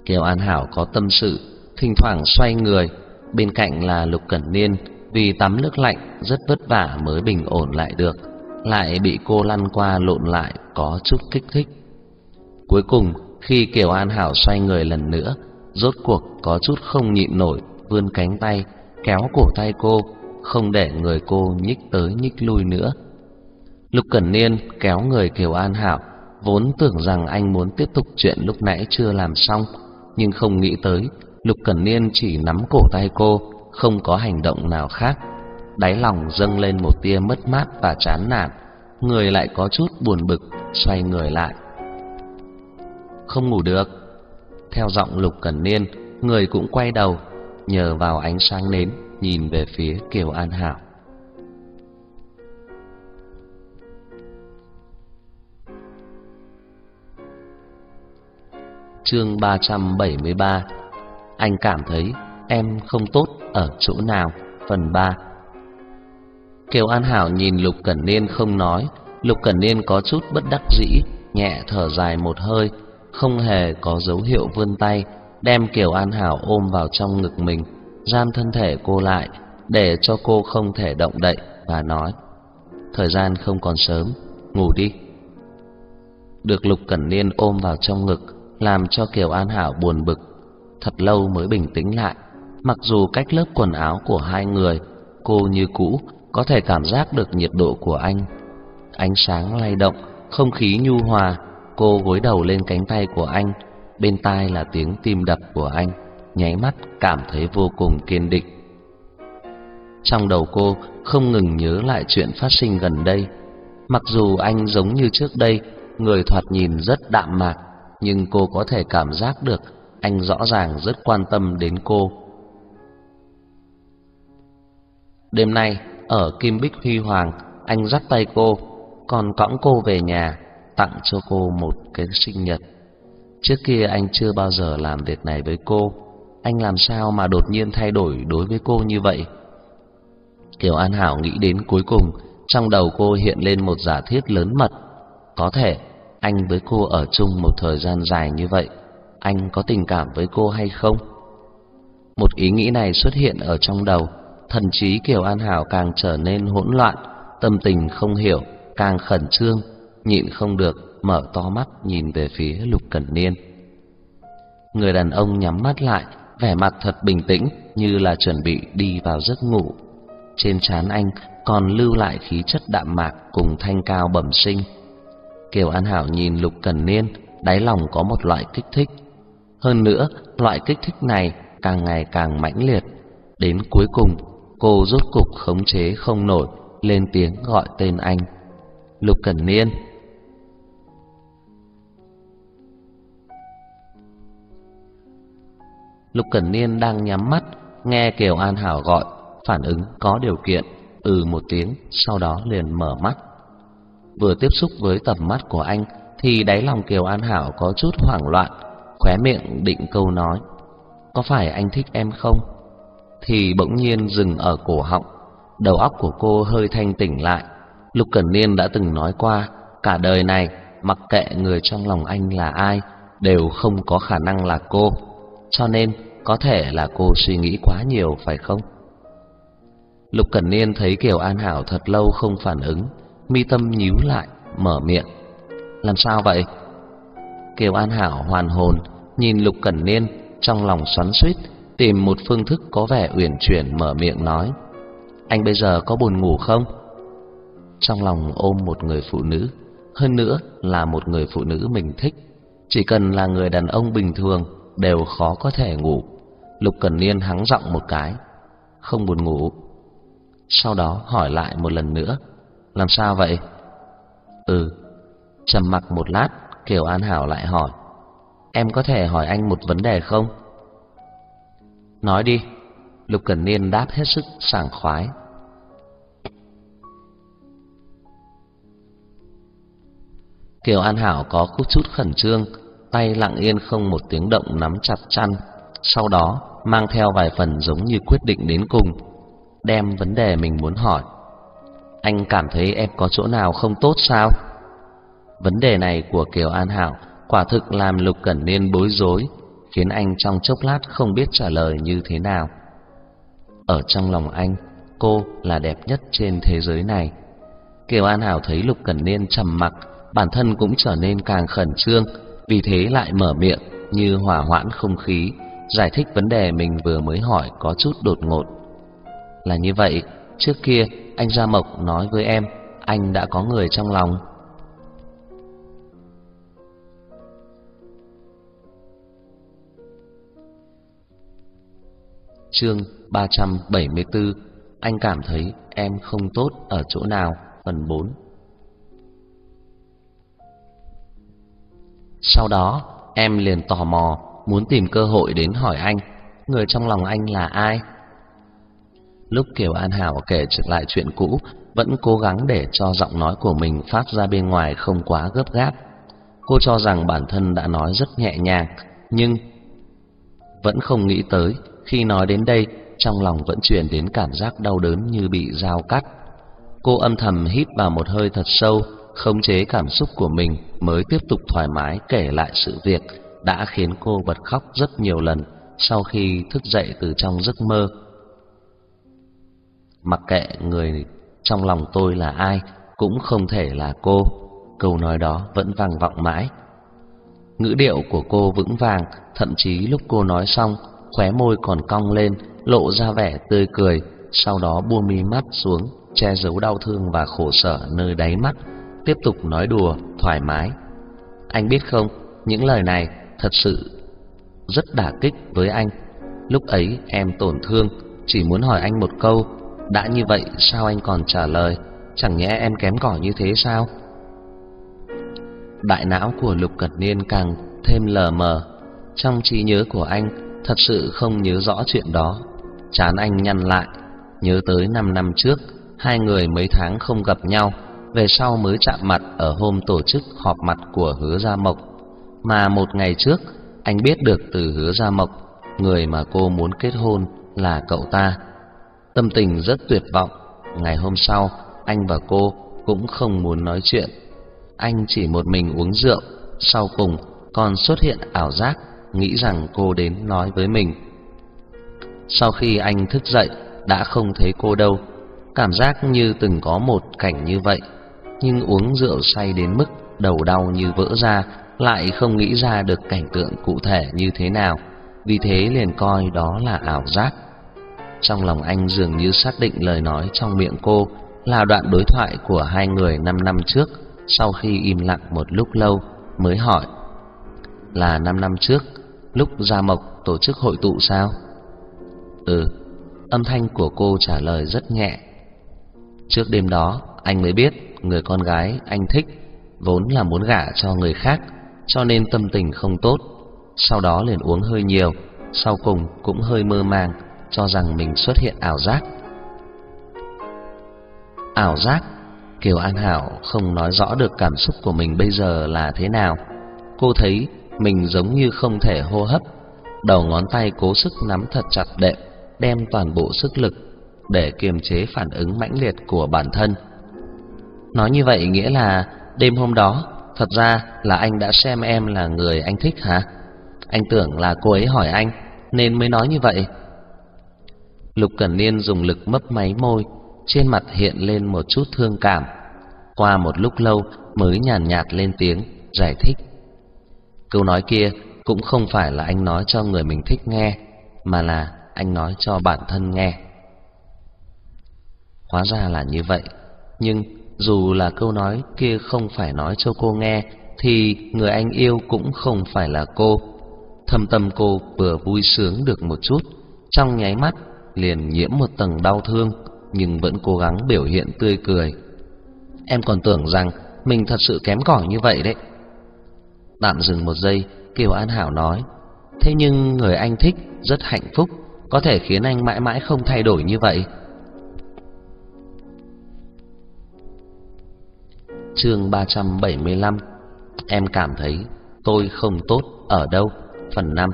Kiều An Hảo có tâm sự, thỉnh thoảng xoay người, bên cạnh là Lục Cẩn Niên, vì tắm nước lạnh rất vất vả mới bình ổn lại được lại bị cô lăn qua lộn lại có chút kích thích. Cuối cùng, khi Kiều An Hảo xoay người lần nữa, rốt cuộc có chút không nhịn nổi, vươn cánh tay kéo cổ tay cô, không để người cô nhích tới nhích lui nữa. Lục Cẩn Niên kéo người Kiều An Hảo, vốn tưởng rằng anh muốn tiếp tục chuyện lúc nãy chưa làm xong, nhưng không nghĩ tới Lục Cẩn Niên chỉ nắm cổ tay cô, không có hành động nào khác đáy lòng dâng lên một tia mất mát và chán nản, người lại có chút buồn bực, xoay người lại. Không ngủ được. Theo giọng Lục Cẩn Niên, người cũng quay đầu, nhờ vào ánh sáng nến nhìn về phía Kiều An Hảo. Chương 373 Anh cảm thấy em không tốt ở chỗ nào Phần 3 Kiều An Hảo nhìn Lục Cẩn Niên không nói, Lục Cẩn Niên có chút bất đắc dĩ, nhẹ thở dài một hơi, không hề có dấu hiệu vươn tay, đem Kiều An Hảo ôm vào trong ngực mình, giam thân thể cô lại, để cho cô không thể động đậy và nói: "Thời gian không còn sớm, ngủ đi." Được Lục Cẩn Niên ôm vào trong ngực, làm cho Kiều An Hảo buồn bực, thật lâu mới bình tĩnh lại. Mặc dù cách lớp quần áo của hai người, cô như cũ có thể cảm giác được nhiệt độ của anh. Ánh sáng lay động, không khí nhu hòa, cô gối đầu lên cánh tay của anh, bên tai là tiếng tim đập của anh, nháy mắt cảm thấy vô cùng kiên định. Trong đầu cô không ngừng nhớ lại chuyện phát sinh gần đây. Mặc dù anh giống như trước đây, người thoạt nhìn rất đạm mạc, nhưng cô có thể cảm giác được anh rõ ràng rất quan tâm đến cô. Đêm nay, ở Kim Bích Huy Hoàng, anh dắt tay cô, còn cõng cô về nhà, tặng cho cô một cái sinh nhật. Trước kia anh chưa bao giờ làm việc này với cô, anh làm sao mà đột nhiên thay đổi đối với cô như vậy? Kiều An Hảo nghĩ đến cuối cùng, trong đầu cô hiện lên một giả thiết lớn mật. Có thể anh với cô ở chung một thời gian dài như vậy, anh có tình cảm với cô hay không? Một ý nghĩ này xuất hiện ở trong đầu, thần trí Kiều An Hảo càng trở nên hỗn loạn, tâm tình không hiểu, càng khẩn trương, nhịn không được mở to mắt nhìn về phía Lục Cẩn Niên. Người đàn ông nhắm mắt lại, vẻ mặt thật bình tĩnh như là chuẩn bị đi vào giấc ngủ. trên trán anh còn lưu lại khí chất đạm mạc cùng thanh cao bẩm sinh. Kiều An Hảo nhìn Lục Cẩn Niên, đáy lòng có một loại kích thích. Hơn nữa, loại kích thích này càng ngày càng mãnh liệt. Đến cuối cùng, cô rốt cục khống chế không nổi, lên tiếng gọi tên anh. Lục Cẩn Niên. Lục Cẩn Niên đang nhắm mắt, nghe Kiều An Hảo gọi, phản ứng có điều kiện, ừ một tiếng, sau đó liền mở mắt. Vừa tiếp xúc với tầm mắt của anh, thì đáy lòng Kiều An Hảo có chút hoảng loạn, khóe miệng định câu nói, có phải anh thích em không? Thì bỗng nhiên dừng ở cổ họng, đầu óc của cô hơi thanh tỉnh lại. Lục Cẩn Niên đã từng nói qua, cả đời này mặc kệ người trong lòng anh là ai, đều không có khả năng là cô. Cho nên có thể là cô suy nghĩ quá nhiều phải không? Lục Cẩn Niên thấy Kiều An Hảo thật lâu không phản ứng, mi tâm nhíu lại, mở miệng. Làm sao vậy? Kiều An Hảo hoàn hồn, nhìn Lục Cẩn Niên, trong lòng xoắn xuýt, tìm một phương thức có vẻ uyển chuyển mở miệng nói: "Anh bây giờ có buồn ngủ không?" Trong lòng ôm một người phụ nữ, hơn nữa là một người phụ nữ mình thích, chỉ cần là người đàn ông bình thường đều khó có thể ngủ. Lục Cẩn Niên hắng giọng một cái, không buồn ngủ. Sau đó hỏi lại một lần nữa, làm sao vậy? Ừ. Trầm mặc một lát, Kiều An Hảo lại hỏi, em có thể hỏi anh một vấn đề không? Nói đi. Lục Cẩn Niên đáp hết sức sảng khoái. Kiều An Hảo có chút khẩn trương, tay lặng yên không một tiếng động nắm chặt chăn, sau đó mang theo vài phần giống như quyết định đến cùng, đem vấn đề mình muốn hỏi. Anh cảm thấy em có chỗ nào không tốt sao? Vấn đề này của Kiều An Hảo quả thực làm Lục Cẩn Niên bối rối, khiến anh trong chốc lát không biết trả lời như thế nào. Ở trong lòng anh, cô là đẹp nhất trên thế giới này. Kiều An Hảo thấy Lục Cẩn Niên trầm mặc, bản thân cũng trở nên càng khẩn trương, vì thế lại mở miệng như hỏa hoãn không khí, giải thích vấn đề mình vừa mới hỏi có chút đột ngột. Là như vậy, trước kia anh Gia Mộc nói với em, anh đã có người trong lòng. Chương 374 Anh cảm thấy em không tốt ở chỗ nào? Phần 4 Sau đó, em liền tò mò, Muốn tìm cơ hội đến hỏi anh, Người trong lòng anh là ai? Lúc Kiều An Hảo kể trở lại chuyện cũ, Vẫn cố gắng để cho giọng nói của mình phát ra bên ngoài không quá gấp gáp. Cô cho rằng bản thân đã nói rất nhẹ nhàng, Nhưng vẫn không nghĩ tới khi nói đến đây, trong lòng vẫn truyền đến cảm giác đau đớn như bị dao cắt. Cô âm thầm hít vào một hơi thật sâu, khống chế cảm xúc của mình mới tiếp tục thoải mái kể lại sự việc đã khiến cô bật khóc rất nhiều lần sau khi thức dậy từ trong giấc mơ. Mặc kệ người trong lòng tôi là ai, cũng không thể là cô. Câu nói đó vẫn vang vọng mãi. Ngữ điệu của cô vững vàng, thậm chí lúc cô nói xong, khóe môi còn cong lên, lộ ra vẻ tươi cười, sau đó buông mi mắt xuống, che giấu đau thương và khổ sở nơi đáy mắt, tiếp tục nói đùa thoải mái. Anh biết không, những lời này thật sự rất đả kích với anh. Lúc ấy em tổn thương, chỉ muốn hỏi anh một câu, đã như vậy sao anh còn trả lời? Chẳng nhẽ em kém cỏi như thế sao? Đại não của Lục Cẩn Niên càng thêm lờ mờ. Trong trí nhớ của anh thật sự không nhớ rõ chuyện đó. Chán anh nhăn lại, nhớ tới năm năm trước, hai người mấy tháng không gặp nhau, về sau mới chạm mặt ở hôm tổ chức họp mặt của Hứa Gia Mộc. Mà một ngày trước, anh biết được từ Hứa Gia Mộc, người mà cô muốn kết hôn là cậu ta. Tâm tình rất tuyệt vọng, ngày hôm sau, anh và cô cũng không muốn nói chuyện. Anh chỉ một mình uống rượu, sau cùng còn xuất hiện ảo giác nghĩ rằng cô đến nói với mình. Sau khi anh thức dậy, đã không thấy cô đâu, cảm giác như từng có một cảnh như vậy, nhưng uống rượu say đến mức đầu đau như vỡ ra, lại không nghĩ ra được cảnh tượng cụ thể như thế nào, vì thế liền coi đó là ảo giác. trong lòng anh dường như xác định lời nói trong miệng cô là đoạn đối thoại của hai người năm năm trước. Sau khi im lặng một lúc lâu, mới hỏi: "Là năm năm trước, lúc Gia Mộc tổ chức hội tụ sao?" "Ừ." Âm thanh của cô trả lời rất nhẹ. Trước đêm đó, anh mới biết người con gái anh thích vốn là muốn gả cho người khác, cho nên tâm tình không tốt. Sau đó liền uống hơi nhiều, sau cùng cũng hơi mơ màng, cho rằng mình xuất hiện ảo giác. Ảo giác? Kiều An Hảo không nói rõ được cảm xúc của mình bây giờ là thế nào. Cô thấy mình giống như không thể hô hấp, đầu ngón tay cố sức nắm thật chặt đệm, đem toàn bộ sức lực để kiềm chế phản ứng mãnh liệt của bản thân. Nói như vậy nghĩa là đêm hôm đó thật ra là anh đã xem em là người anh thích hả? Anh tưởng là cô ấy hỏi anh nên mới nói như vậy. Lục Cẩn Niên dùng lực mấp máy môi, trên mặt hiện lên một chút thương cảm. Qua một lúc lâu mới nhàn nhạt lên tiếng giải thích. Câu nói kia cũng không phải là anh nói cho người mình thích nghe, mà là anh nói cho bản thân nghe. Hóa ra là như vậy, nhưng dù là câu nói kia không phải nói cho cô nghe thì người anh yêu cũng không phải là cô. Thâm tâm cô vừa vui sướng được một chút, trong nháy mắt liền nhiễm một tầng đau thương, nhưng vẫn cố gắng biểu hiện tươi cười. Em còn tưởng rằng mình thật sự kém cỏi như vậy đấy. Tạm dừng một giây, Kiều An Hảo nói: "Thế nhưng người anh thích rất hạnh phúc, có thể khiến anh mãi mãi không thay đổi như vậy." Chương 375 Em cảm thấy tôi không tốt ở đâu? Phần 5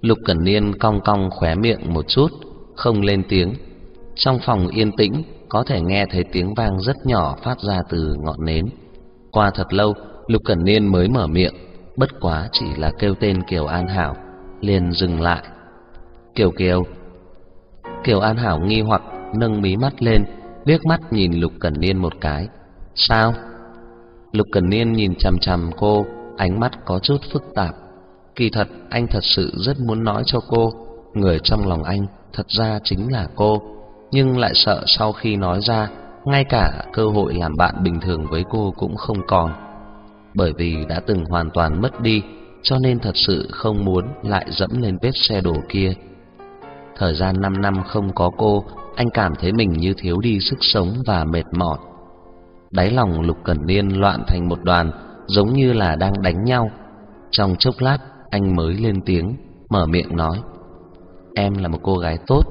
Lục Cẩn Niên cong cong khóe miệng một chút Không lên tiếng. Trong phòng yên tĩnh Có thể nghe thấy tiếng vang rất nhỏ phát ra từ ngọn nến. Qua thật lâu Lục Cẩn Niên mới mở miệng Bất quá chỉ là kêu tên Kiều An Hảo liền dừng lại Kiều Kiều Kiều An Hảo nghi hoặc nâng mí mắt lên liếc mắt nhìn Lục Cẩn Niên một cái. "Sao?" Lục Cẩn Niên nhìn chằm chằm cô, ánh mắt có chút phức tạp. Kỳ thật anh thật sự rất muốn nói cho cô, người trong lòng anh thật ra chính là cô, nhưng lại sợ sau khi nói ra, ngay cả cơ hội làm bạn bình thường với cô cũng không còn. Bởi vì đã từng hoàn toàn mất đi, cho nên thật sự không muốn lại dẫm lên vết xe đổ kia. Thời gian 5 năm không có cô, anh cảm thấy mình như thiếu đi sức sống và mệt mỏi. Đáy lòng Lục Cẩn Niên loạn thành một đoàn, giống như là đang đánh nhau. Trong chốc lát, anh mới lên tiếng, mở miệng nói: "Em là một cô gái tốt,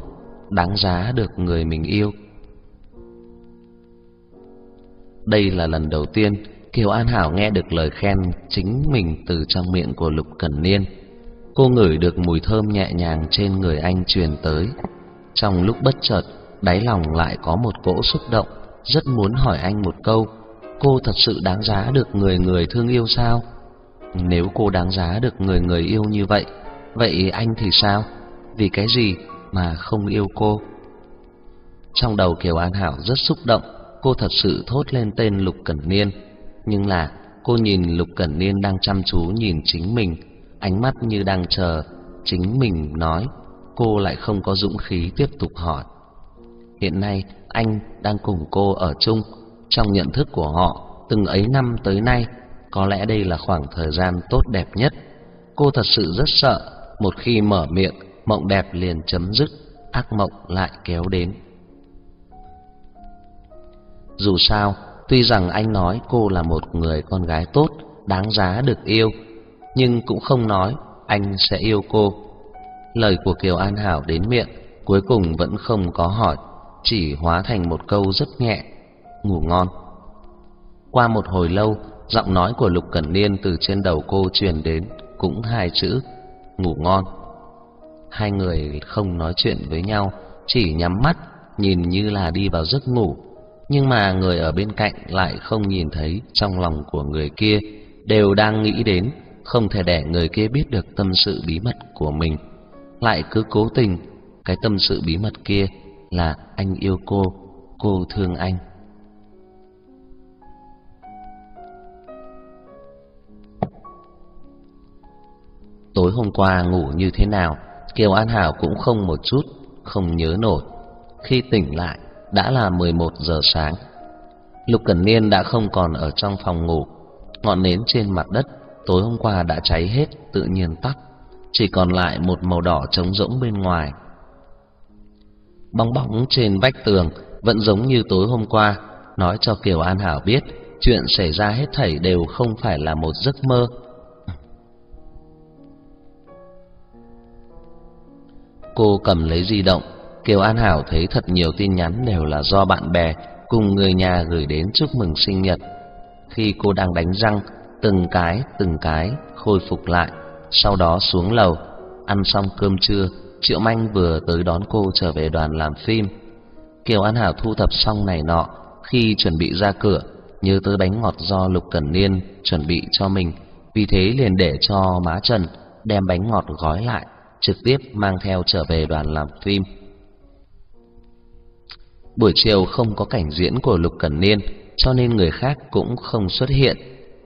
đáng giá được người mình yêu." Đây là lần đầu tiên Kiều An Hảo nghe được lời khen chính mình từ trong miệng của Lục Cẩn Niên. Cô ngửi được mùi thơm nhẹ nhàng trên người anh truyền tới, trong lúc bất chợt, đáy lòng lại có một cỗ xúc động, rất muốn hỏi anh một câu, cô thật sự đáng giá được người người thương yêu sao? Nếu cô đáng giá được người người yêu như vậy, vậy anh thì sao? Vì cái gì mà không yêu cô? Trong đầu Kiều An Hảo rất xúc động, cô thật sự thốt lên tên Lục Cẩn Niên, nhưng là cô nhìn Lục Cẩn Niên đang chăm chú nhìn chính mình, ánh mắt như đang chờ chính mình nói cô lại không có dũng khí tiếp tục hỏi. Hiện nay anh đang cùng cô ở chung, trong nhận thức của họ, từng ấy năm tới nay, có lẽ đây là khoảng thời gian tốt đẹp nhất. Cô thật sự rất sợ, một khi mở miệng, mộng đẹp liền chấm dứt, ác mộng lại kéo đến. Dù sao, tuy rằng anh nói cô là một người con gái tốt, đáng giá được yêu, nhưng cũng không nói anh sẽ yêu cô Lời của Kiều An Hảo đến miệng, cuối cùng vẫn không có hỏi, chỉ hóa thành một câu rất nhẹ, ngủ ngon. Qua một hồi lâu, giọng nói của Lục Cẩn Niên từ trên đầu cô truyền đến, cũng hai chữ, ngủ ngon. Hai người không nói chuyện với nhau, chỉ nhắm mắt, nhìn như là đi vào giấc ngủ. Nhưng mà người ở bên cạnh lại không nhìn thấy trong lòng của người kia, đều đang nghĩ đến, không thể để người kia biết được tâm sự bí mật của mình lại cứ cố tình cái tâm sự bí mật kia là anh yêu cô, cô thương anh. Tối hôm qua ngủ như thế nào? Kiều An Hảo cũng không một chút không nhớ nổi. Khi tỉnh lại đã là 11 giờ sáng. Lục Cẩn Niên đã không còn ở trong phòng ngủ. Ngọn nến trên mặt đất tối hôm qua đã cháy hết, tự nhiên tắt, chỉ còn lại một màu đỏ trống rỗng bên ngoài. Bong bóng trên vách tường vẫn giống như tối hôm qua, nói cho Kiều An Hảo biết chuyện xảy ra hết thảy đều không phải là một giấc mơ. Cô cầm lấy di động, Kiều An Hảo thấy thật nhiều tin nhắn đều là do bạn bè cùng người nhà gửi đến chúc mừng sinh nhật. Khi cô đang đánh răng, từng cái từng cái khôi phục lại, sau đó xuống lầu, ăn xong cơm trưa, Triệu Manh vừa tới đón cô trở về đoàn làm phim. Kiều An Hảo thu thập xong này nọ, khi chuẩn bị ra cửa, nhớ tới bánh ngọt do Lục Cẩn Niên chuẩn bị cho mình, vì thế liền để cho má Trần đem bánh ngọt gói lại, trực tiếp mang theo trở về đoàn làm phim. Buổi chiều không có cảnh diễn của Lục Cẩn Niên, cho nên người khác cũng không xuất hiện.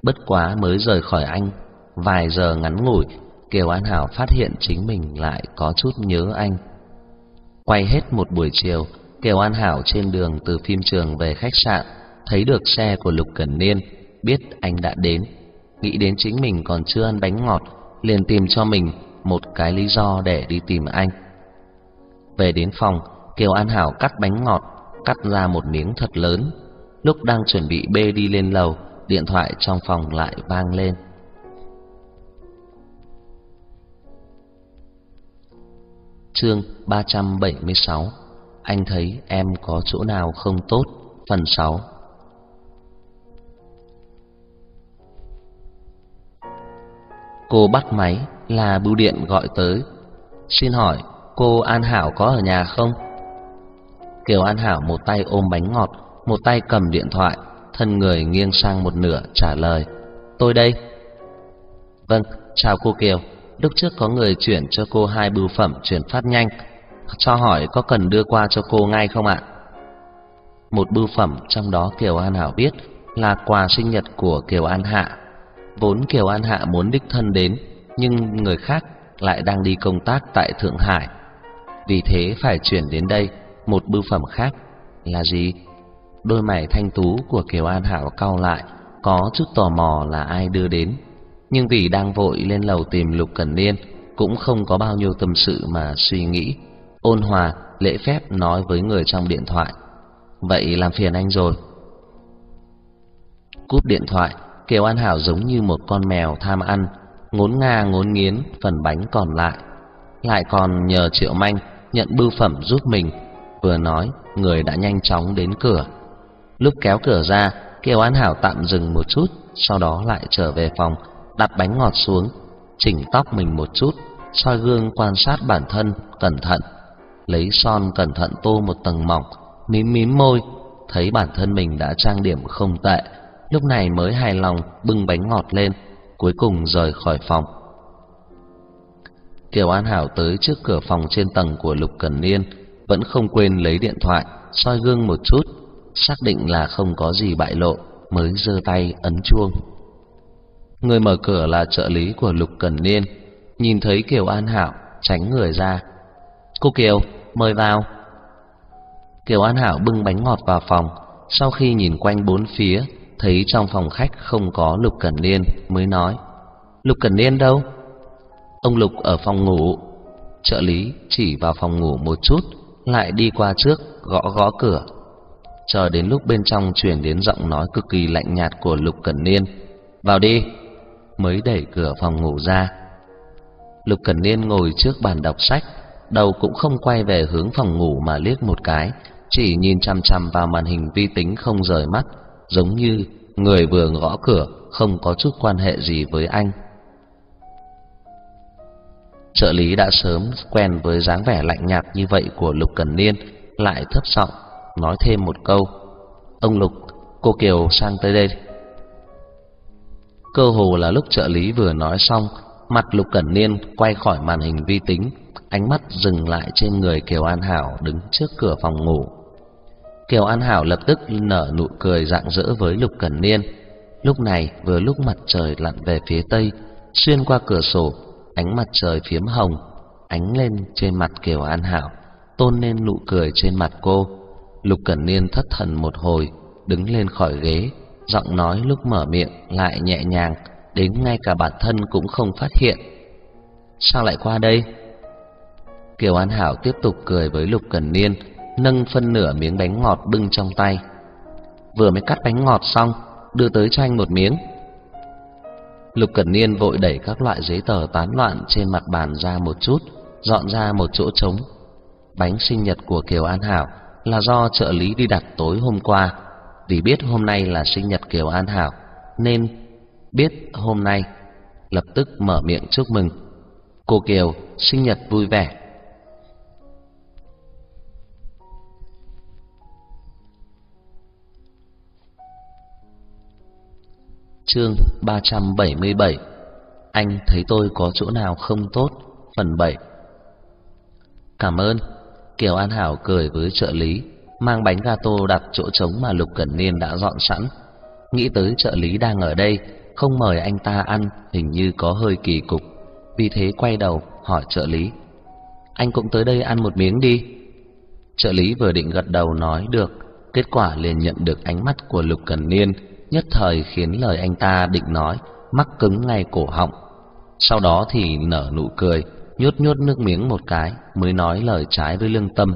Bất quá mới rời khỏi anh, vài giờ ngắn ngủi, Kiều An Hảo phát hiện chính mình lại có chút nhớ anh. Quay hết một buổi chiều, Kiều An Hảo trên đường từ phim trường về khách sạn, thấy được xe của Lục Cẩn Niên, biết anh đã đến, nghĩ đến chính mình còn chưa ăn bánh ngọt, liền tìm cho mình một cái lý do để đi tìm anh. Về đến phòng, Kiều An Hảo cắt bánh ngọt, cắt ra một miếng thật lớn. Lúc đang chuẩn bị bê đi lên lầu, điện thoại trong phòng lại vang lên. Chương 376 Anh thấy em có chỗ nào không tốt Phần 6 Cô bắt máy là bưu điện gọi tới Xin hỏi cô An Hảo có ở nhà không? Kiều An Hảo một tay ôm bánh ngọt Một tay cầm điện thoại Thân người nghiêng sang một nửa trả lời Tôi đây. Vâng, chào cô Kiều. Lúc trước có người chuyển cho cô hai bưu phẩm chuyển phát nhanh Cho hỏi có cần đưa qua cho cô ngay không ạ? Một bưu phẩm trong đó Kiều An Hảo biết là quà sinh nhật của Kiều An Hạ. Vốn Kiều An Hạ muốn đích thân đến Nhưng người khác lại đang đi công tác tại Thượng Hải. Vì thế phải chuyển đến đây một bưu phẩm khác Là gì? Đôi mày thanh tú của Kiều An Hảo cau lại Có chút tò mò là ai đưa đến nhưng vì đang vội lên lầu tìm Lục Cẩn Niên, cũng không có bao nhiêu tâm sự mà suy nghĩ. Ôn hòa, lễ phép nói với người trong điện thoại. Vậy làm phiền anh rồi. Cúp điện thoại, Kiều An Hảo giống như một con mèo tham ăn, ngốn nga ngốn nghiến phần bánh còn lại. Lại còn nhờ Triệu Manh nhận bưu phẩm giúp mình, vừa nói người đã nhanh chóng đến cửa. Lúc kéo cửa ra, Kiều An Hảo tạm dừng một chút, sau đó lại trở về phòng đặt bánh ngọt xuống, chỉnh tóc mình một chút, soi gương quan sát bản thân cẩn thận, lấy son cẩn thận tô một tầng mỏng, mím mím môi, thấy bản thân mình đã trang điểm không tệ, lúc này mới hài lòng bưng bánh ngọt lên, cuối cùng rời khỏi phòng. Kiều An Hảo tới trước cửa phòng trên tầng của Lục Cẩn Niên, vẫn không quên lấy điện thoại, soi gương một chút, xác định là không có gì bại lộ, mới giơ tay ấn chuông. Người mở cửa là trợ lý của Lục Cẩn Niên, nhìn thấy Kiều An Hảo, tránh người ra. "Cô Kiều, mời vào." Kiều An Hảo bưng bánh ngọt vào phòng, sau khi nhìn quanh bốn phía, thấy trong phòng khách không có Lục Cẩn Niên, mới nói: "Lục Cẩn Niên đâu?" "Ông Lục ở phòng ngủ." Trợ lý chỉ vào phòng ngủ một chút, lại đi qua trước gõ gõ cửa. Chờ đến lúc bên trong truyền đến giọng nói cực kỳ lạnh nhạt của Lục Cẩn Niên, "Vào đi." mới đẩy cửa phòng ngủ ra. Lục Cẩn Niên ngồi trước bàn đọc sách, đầu cũng không quay về hướng phòng ngủ mà liếc một cái, chỉ nhìn chăm chăm vào màn hình vi tính không rời mắt, giống như người vừa gõ cửa không có chút quan hệ gì với anh. Trợ lý đã sớm quen với dáng vẻ lạnh nhạt như vậy của Lục Cẩn Niên, lại thấp giọng nói thêm một câu: "Ông Lục, cô Kiều sang tới đây." Cơ hồ là lúc trợ lý vừa nói xong, mặt Lục Cẩn Niên quay khỏi màn hình vi tính, ánh mắt dừng lại trên người Kiều An Hảo đứng trước cửa phòng ngủ. Kiều An Hảo lập tức nở nụ cười rạng rỡ với Lục Cẩn Niên. Lúc này vừa lúc mặt trời lặn về phía tây, xuyên qua cửa sổ, ánh mặt trời phiếm hồng, ánh lên trên mặt Kiều An Hảo, tôn lên nụ cười trên mặt cô. Lục Cẩn Niên thất thần một hồi, đứng lên khỏi ghế, giọng nói lúc mở miệng lại nhẹ nhàng, đến ngay cả bản thân cũng không phát hiện. Sao lại qua đây? Kiều An Hảo tiếp tục cười với Lục Cẩn Niên, nâng phân nửa miếng bánh ngọt bưng trong tay. Vừa mới cắt bánh ngọt xong, đưa tới cho anh một miếng. Lục Cẩn Niên vội đẩy các loại giấy tờ tán loạn trên mặt bàn ra một chút, dọn ra một chỗ trống. Bánh sinh nhật của Kiều An Hảo là do trợ lý đi đặt tối hôm qua, vì biết hôm nay là sinh nhật Kiều An Hảo, nên biết hôm nay lập tức mở miệng chúc mừng. Cô Kiều sinh nhật vui vẻ. Chương 377 Anh thấy tôi có chỗ nào không tốt? Phần 7 Cảm ơn. Kiều An Hảo cười với trợ lý. Mang bánh gato đặt chỗ trống mà Lục Cẩn Niên đã dọn sẵn. Nghĩ tới trợ lý đang ở đây, Không mời anh ta ăn, Hình như có hơi kỳ cục. Vì thế quay đầu, hỏi trợ lý. Anh cũng tới đây ăn một miếng đi. Trợ lý vừa định gật đầu nói, được. Kết quả liền nhận được ánh mắt của Lục Cẩn Niên nhất thời khiến lời anh ta định nói mắc cứng ngay cổ họng. Sau đó thì nở nụ cười, nhốt nhốt nước miếng một cái mới nói lời trái với lương tâm.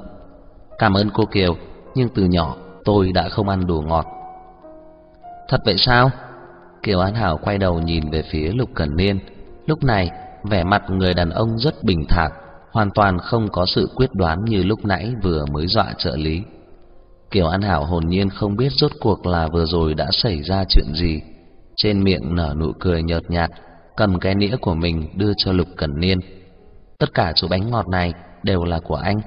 Cảm ơn cô Kiều, nhưng từ nhỏ tôi đã không ăn đồ ngọt. Thật vậy sao? Kiều An Hảo quay đầu nhìn về phía Lục Cẩn Niên. Lúc này, vẻ mặt người đàn ông rất bình thản, hoàn toàn không có sự quyết đoán như lúc nãy vừa mới dọa trợ lý. Kiều An Hảo hồn nhiên không biết rốt cuộc là vừa rồi đã xảy ra chuyện gì, trên miệng nở nụ cười nhợt nhạt, cầm cái nĩa của mình đưa cho Lục Cẩn Niên. Tất cả số bánh ngọt này đều là của anh.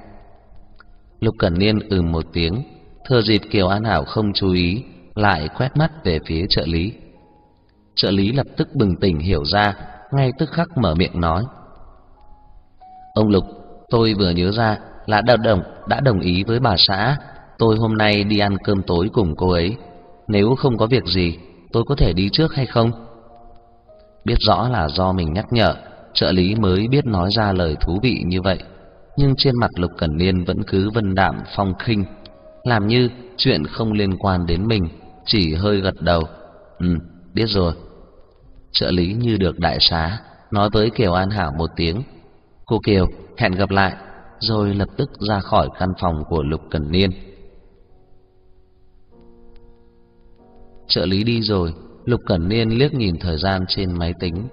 Lục Cẩn Niên ừ một tiếng, thừa dịp Kiều An Hảo không chú ý, lại quét mắt về phía trợ lý. Trợ lý lập tức bừng tỉnh hiểu ra, ngay tức khắc mở miệng nói: "Ông Lục, tôi vừa nhớ ra là đã đồng đã đồng ý với bà xã tôi hôm nay đi ăn cơm tối cùng cô ấy. Nếu không có việc gì, tôi có thể đi trước hay không? Biết rõ là do mình nhắc nhở, trợ lý mới biết nói ra lời thú vị như vậy. Nhưng trên mặt Lục Cẩn Niên vẫn cứ vân đạm phong khinh, làm như chuyện không liên quan đến mình, chỉ hơi gật đầu. Ừ, biết rồi. Trợ lý như được đại xá, nói với Kiều An Hảo một tiếng. Cô Kiều, hẹn gặp lại, rồi lập tức ra khỏi căn phòng của Lục Cẩn Niên. Trợ lý đi rồi, Lục Cẩn Niên liếc nhìn thời gian trên máy tính,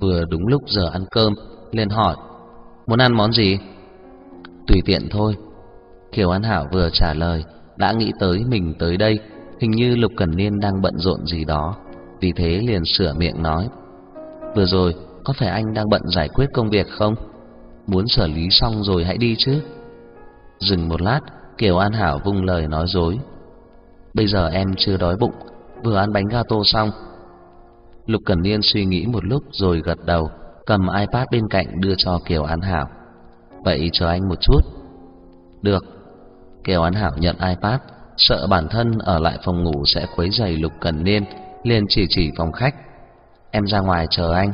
vừa đúng lúc giờ ăn cơm, liền hỏi: "Muốn ăn món gì?" "Tùy tiện thôi." Kiều An Hảo vừa trả lời, đã nghĩ tới mình tới đây, hình như Lục Cẩn Niên đang bận rộn gì đó, vì thế liền sửa miệng nói: "Vừa rồi, có phải anh đang bận giải quyết công việc không? Muốn xử lý xong rồi hãy đi chứ." Dừng một lát, Kiều An Hảo vung lời nói dối: "Bây giờ em chưa đói bụng." Vừa ăn bánh gato xong. Lục Cẩn Niên suy nghĩ một lúc rồi gật đầu, cầm iPad bên cạnh đưa cho Kiều An Hảo. Vậy chờ anh một chút. Được. Kiều An Hảo nhận iPad, sợ bản thân ở lại phòng ngủ sẽ quấy rầy Lục Cẩn Niên, liền chỉ chỉ phòng khách. Em ra ngoài chờ anh.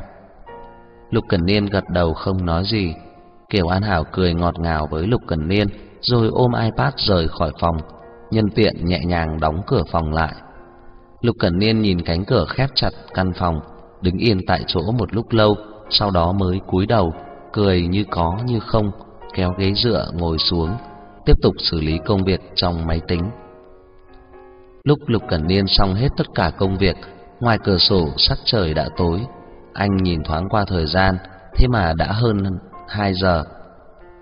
Lục Cẩn Niên gật đầu không nói gì. Kiều An Hảo cười ngọt ngào với Lục Cẩn Niên, rồi ôm iPad rời khỏi phòng, nhân tiện nhẹ nhàng đóng cửa phòng lại. Lục Cẩn Niên nhìn cánh cửa khép chặt căn phòng, đứng yên tại chỗ một lúc lâu, sau đó mới cúi đầu, cười như có như không, kéo ghế dựa ngồi xuống, tiếp tục xử lý công việc trong máy tính. Lúc Lục Cẩn Niên xong hết tất cả công việc, ngoài cửa sổ sắc trời đã tối, anh nhìn thoáng qua thời gian, thế mà đã hơn 2 giờ.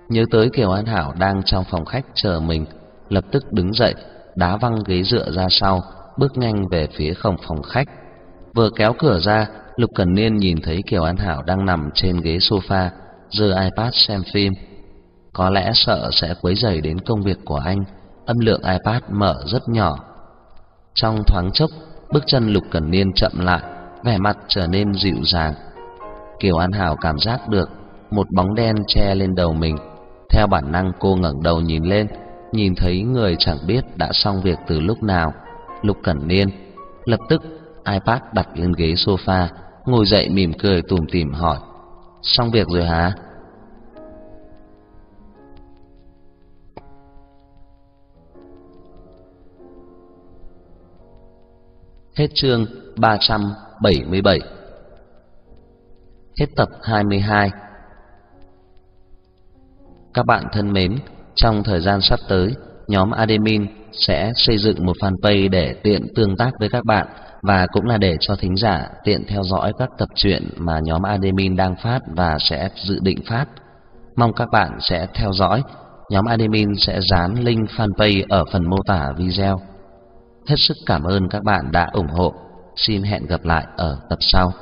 Nhớ tới Kiều An Hảo đang trong phòng khách chờ mình, lập tức đứng dậy, đá văng ghế dựa ra sau, bước nhanh về phía không phòng khách. Vừa kéo cửa ra, Lục Cẩn Niên nhìn thấy Kiều An Hảo đang nằm trên ghế sofa, giơ iPad xem phim. Có lẽ sợ sẽ quấy rầy đến công việc của anh, âm lượng iPad mở rất nhỏ. Trong thoáng chốc, bước chân Lục Cẩn Niên chậm lại, vẻ mặt trở nên dịu dàng. Kiều An Hảo cảm giác được một bóng đen che lên đầu mình. Theo bản năng cô ngẩng đầu nhìn lên, nhìn thấy người chẳng biết đã xong việc từ lúc nào. Lục Cẩn Niên lập tức iPad đặt lên ghế sofa, ngồi dậy mỉm cười tủm tỉm hỏi: "Xong việc rồi hả?" Hết chương 377. Hết tập 22. Các bạn thân mến, trong thời gian sắp tới, nhóm admin sẽ xây dựng một fanpage để tiện tương tác với các bạn và cũng là để cho thính giả tiện theo dõi các tập truyện mà nhóm admin đang phát và sẽ dự định phát. Mong các bạn sẽ theo dõi. Nhóm admin sẽ dán link fanpage ở phần mô tả video. Hết sức cảm ơn các bạn đã ủng hộ. Xin hẹn gặp lại ở tập sau.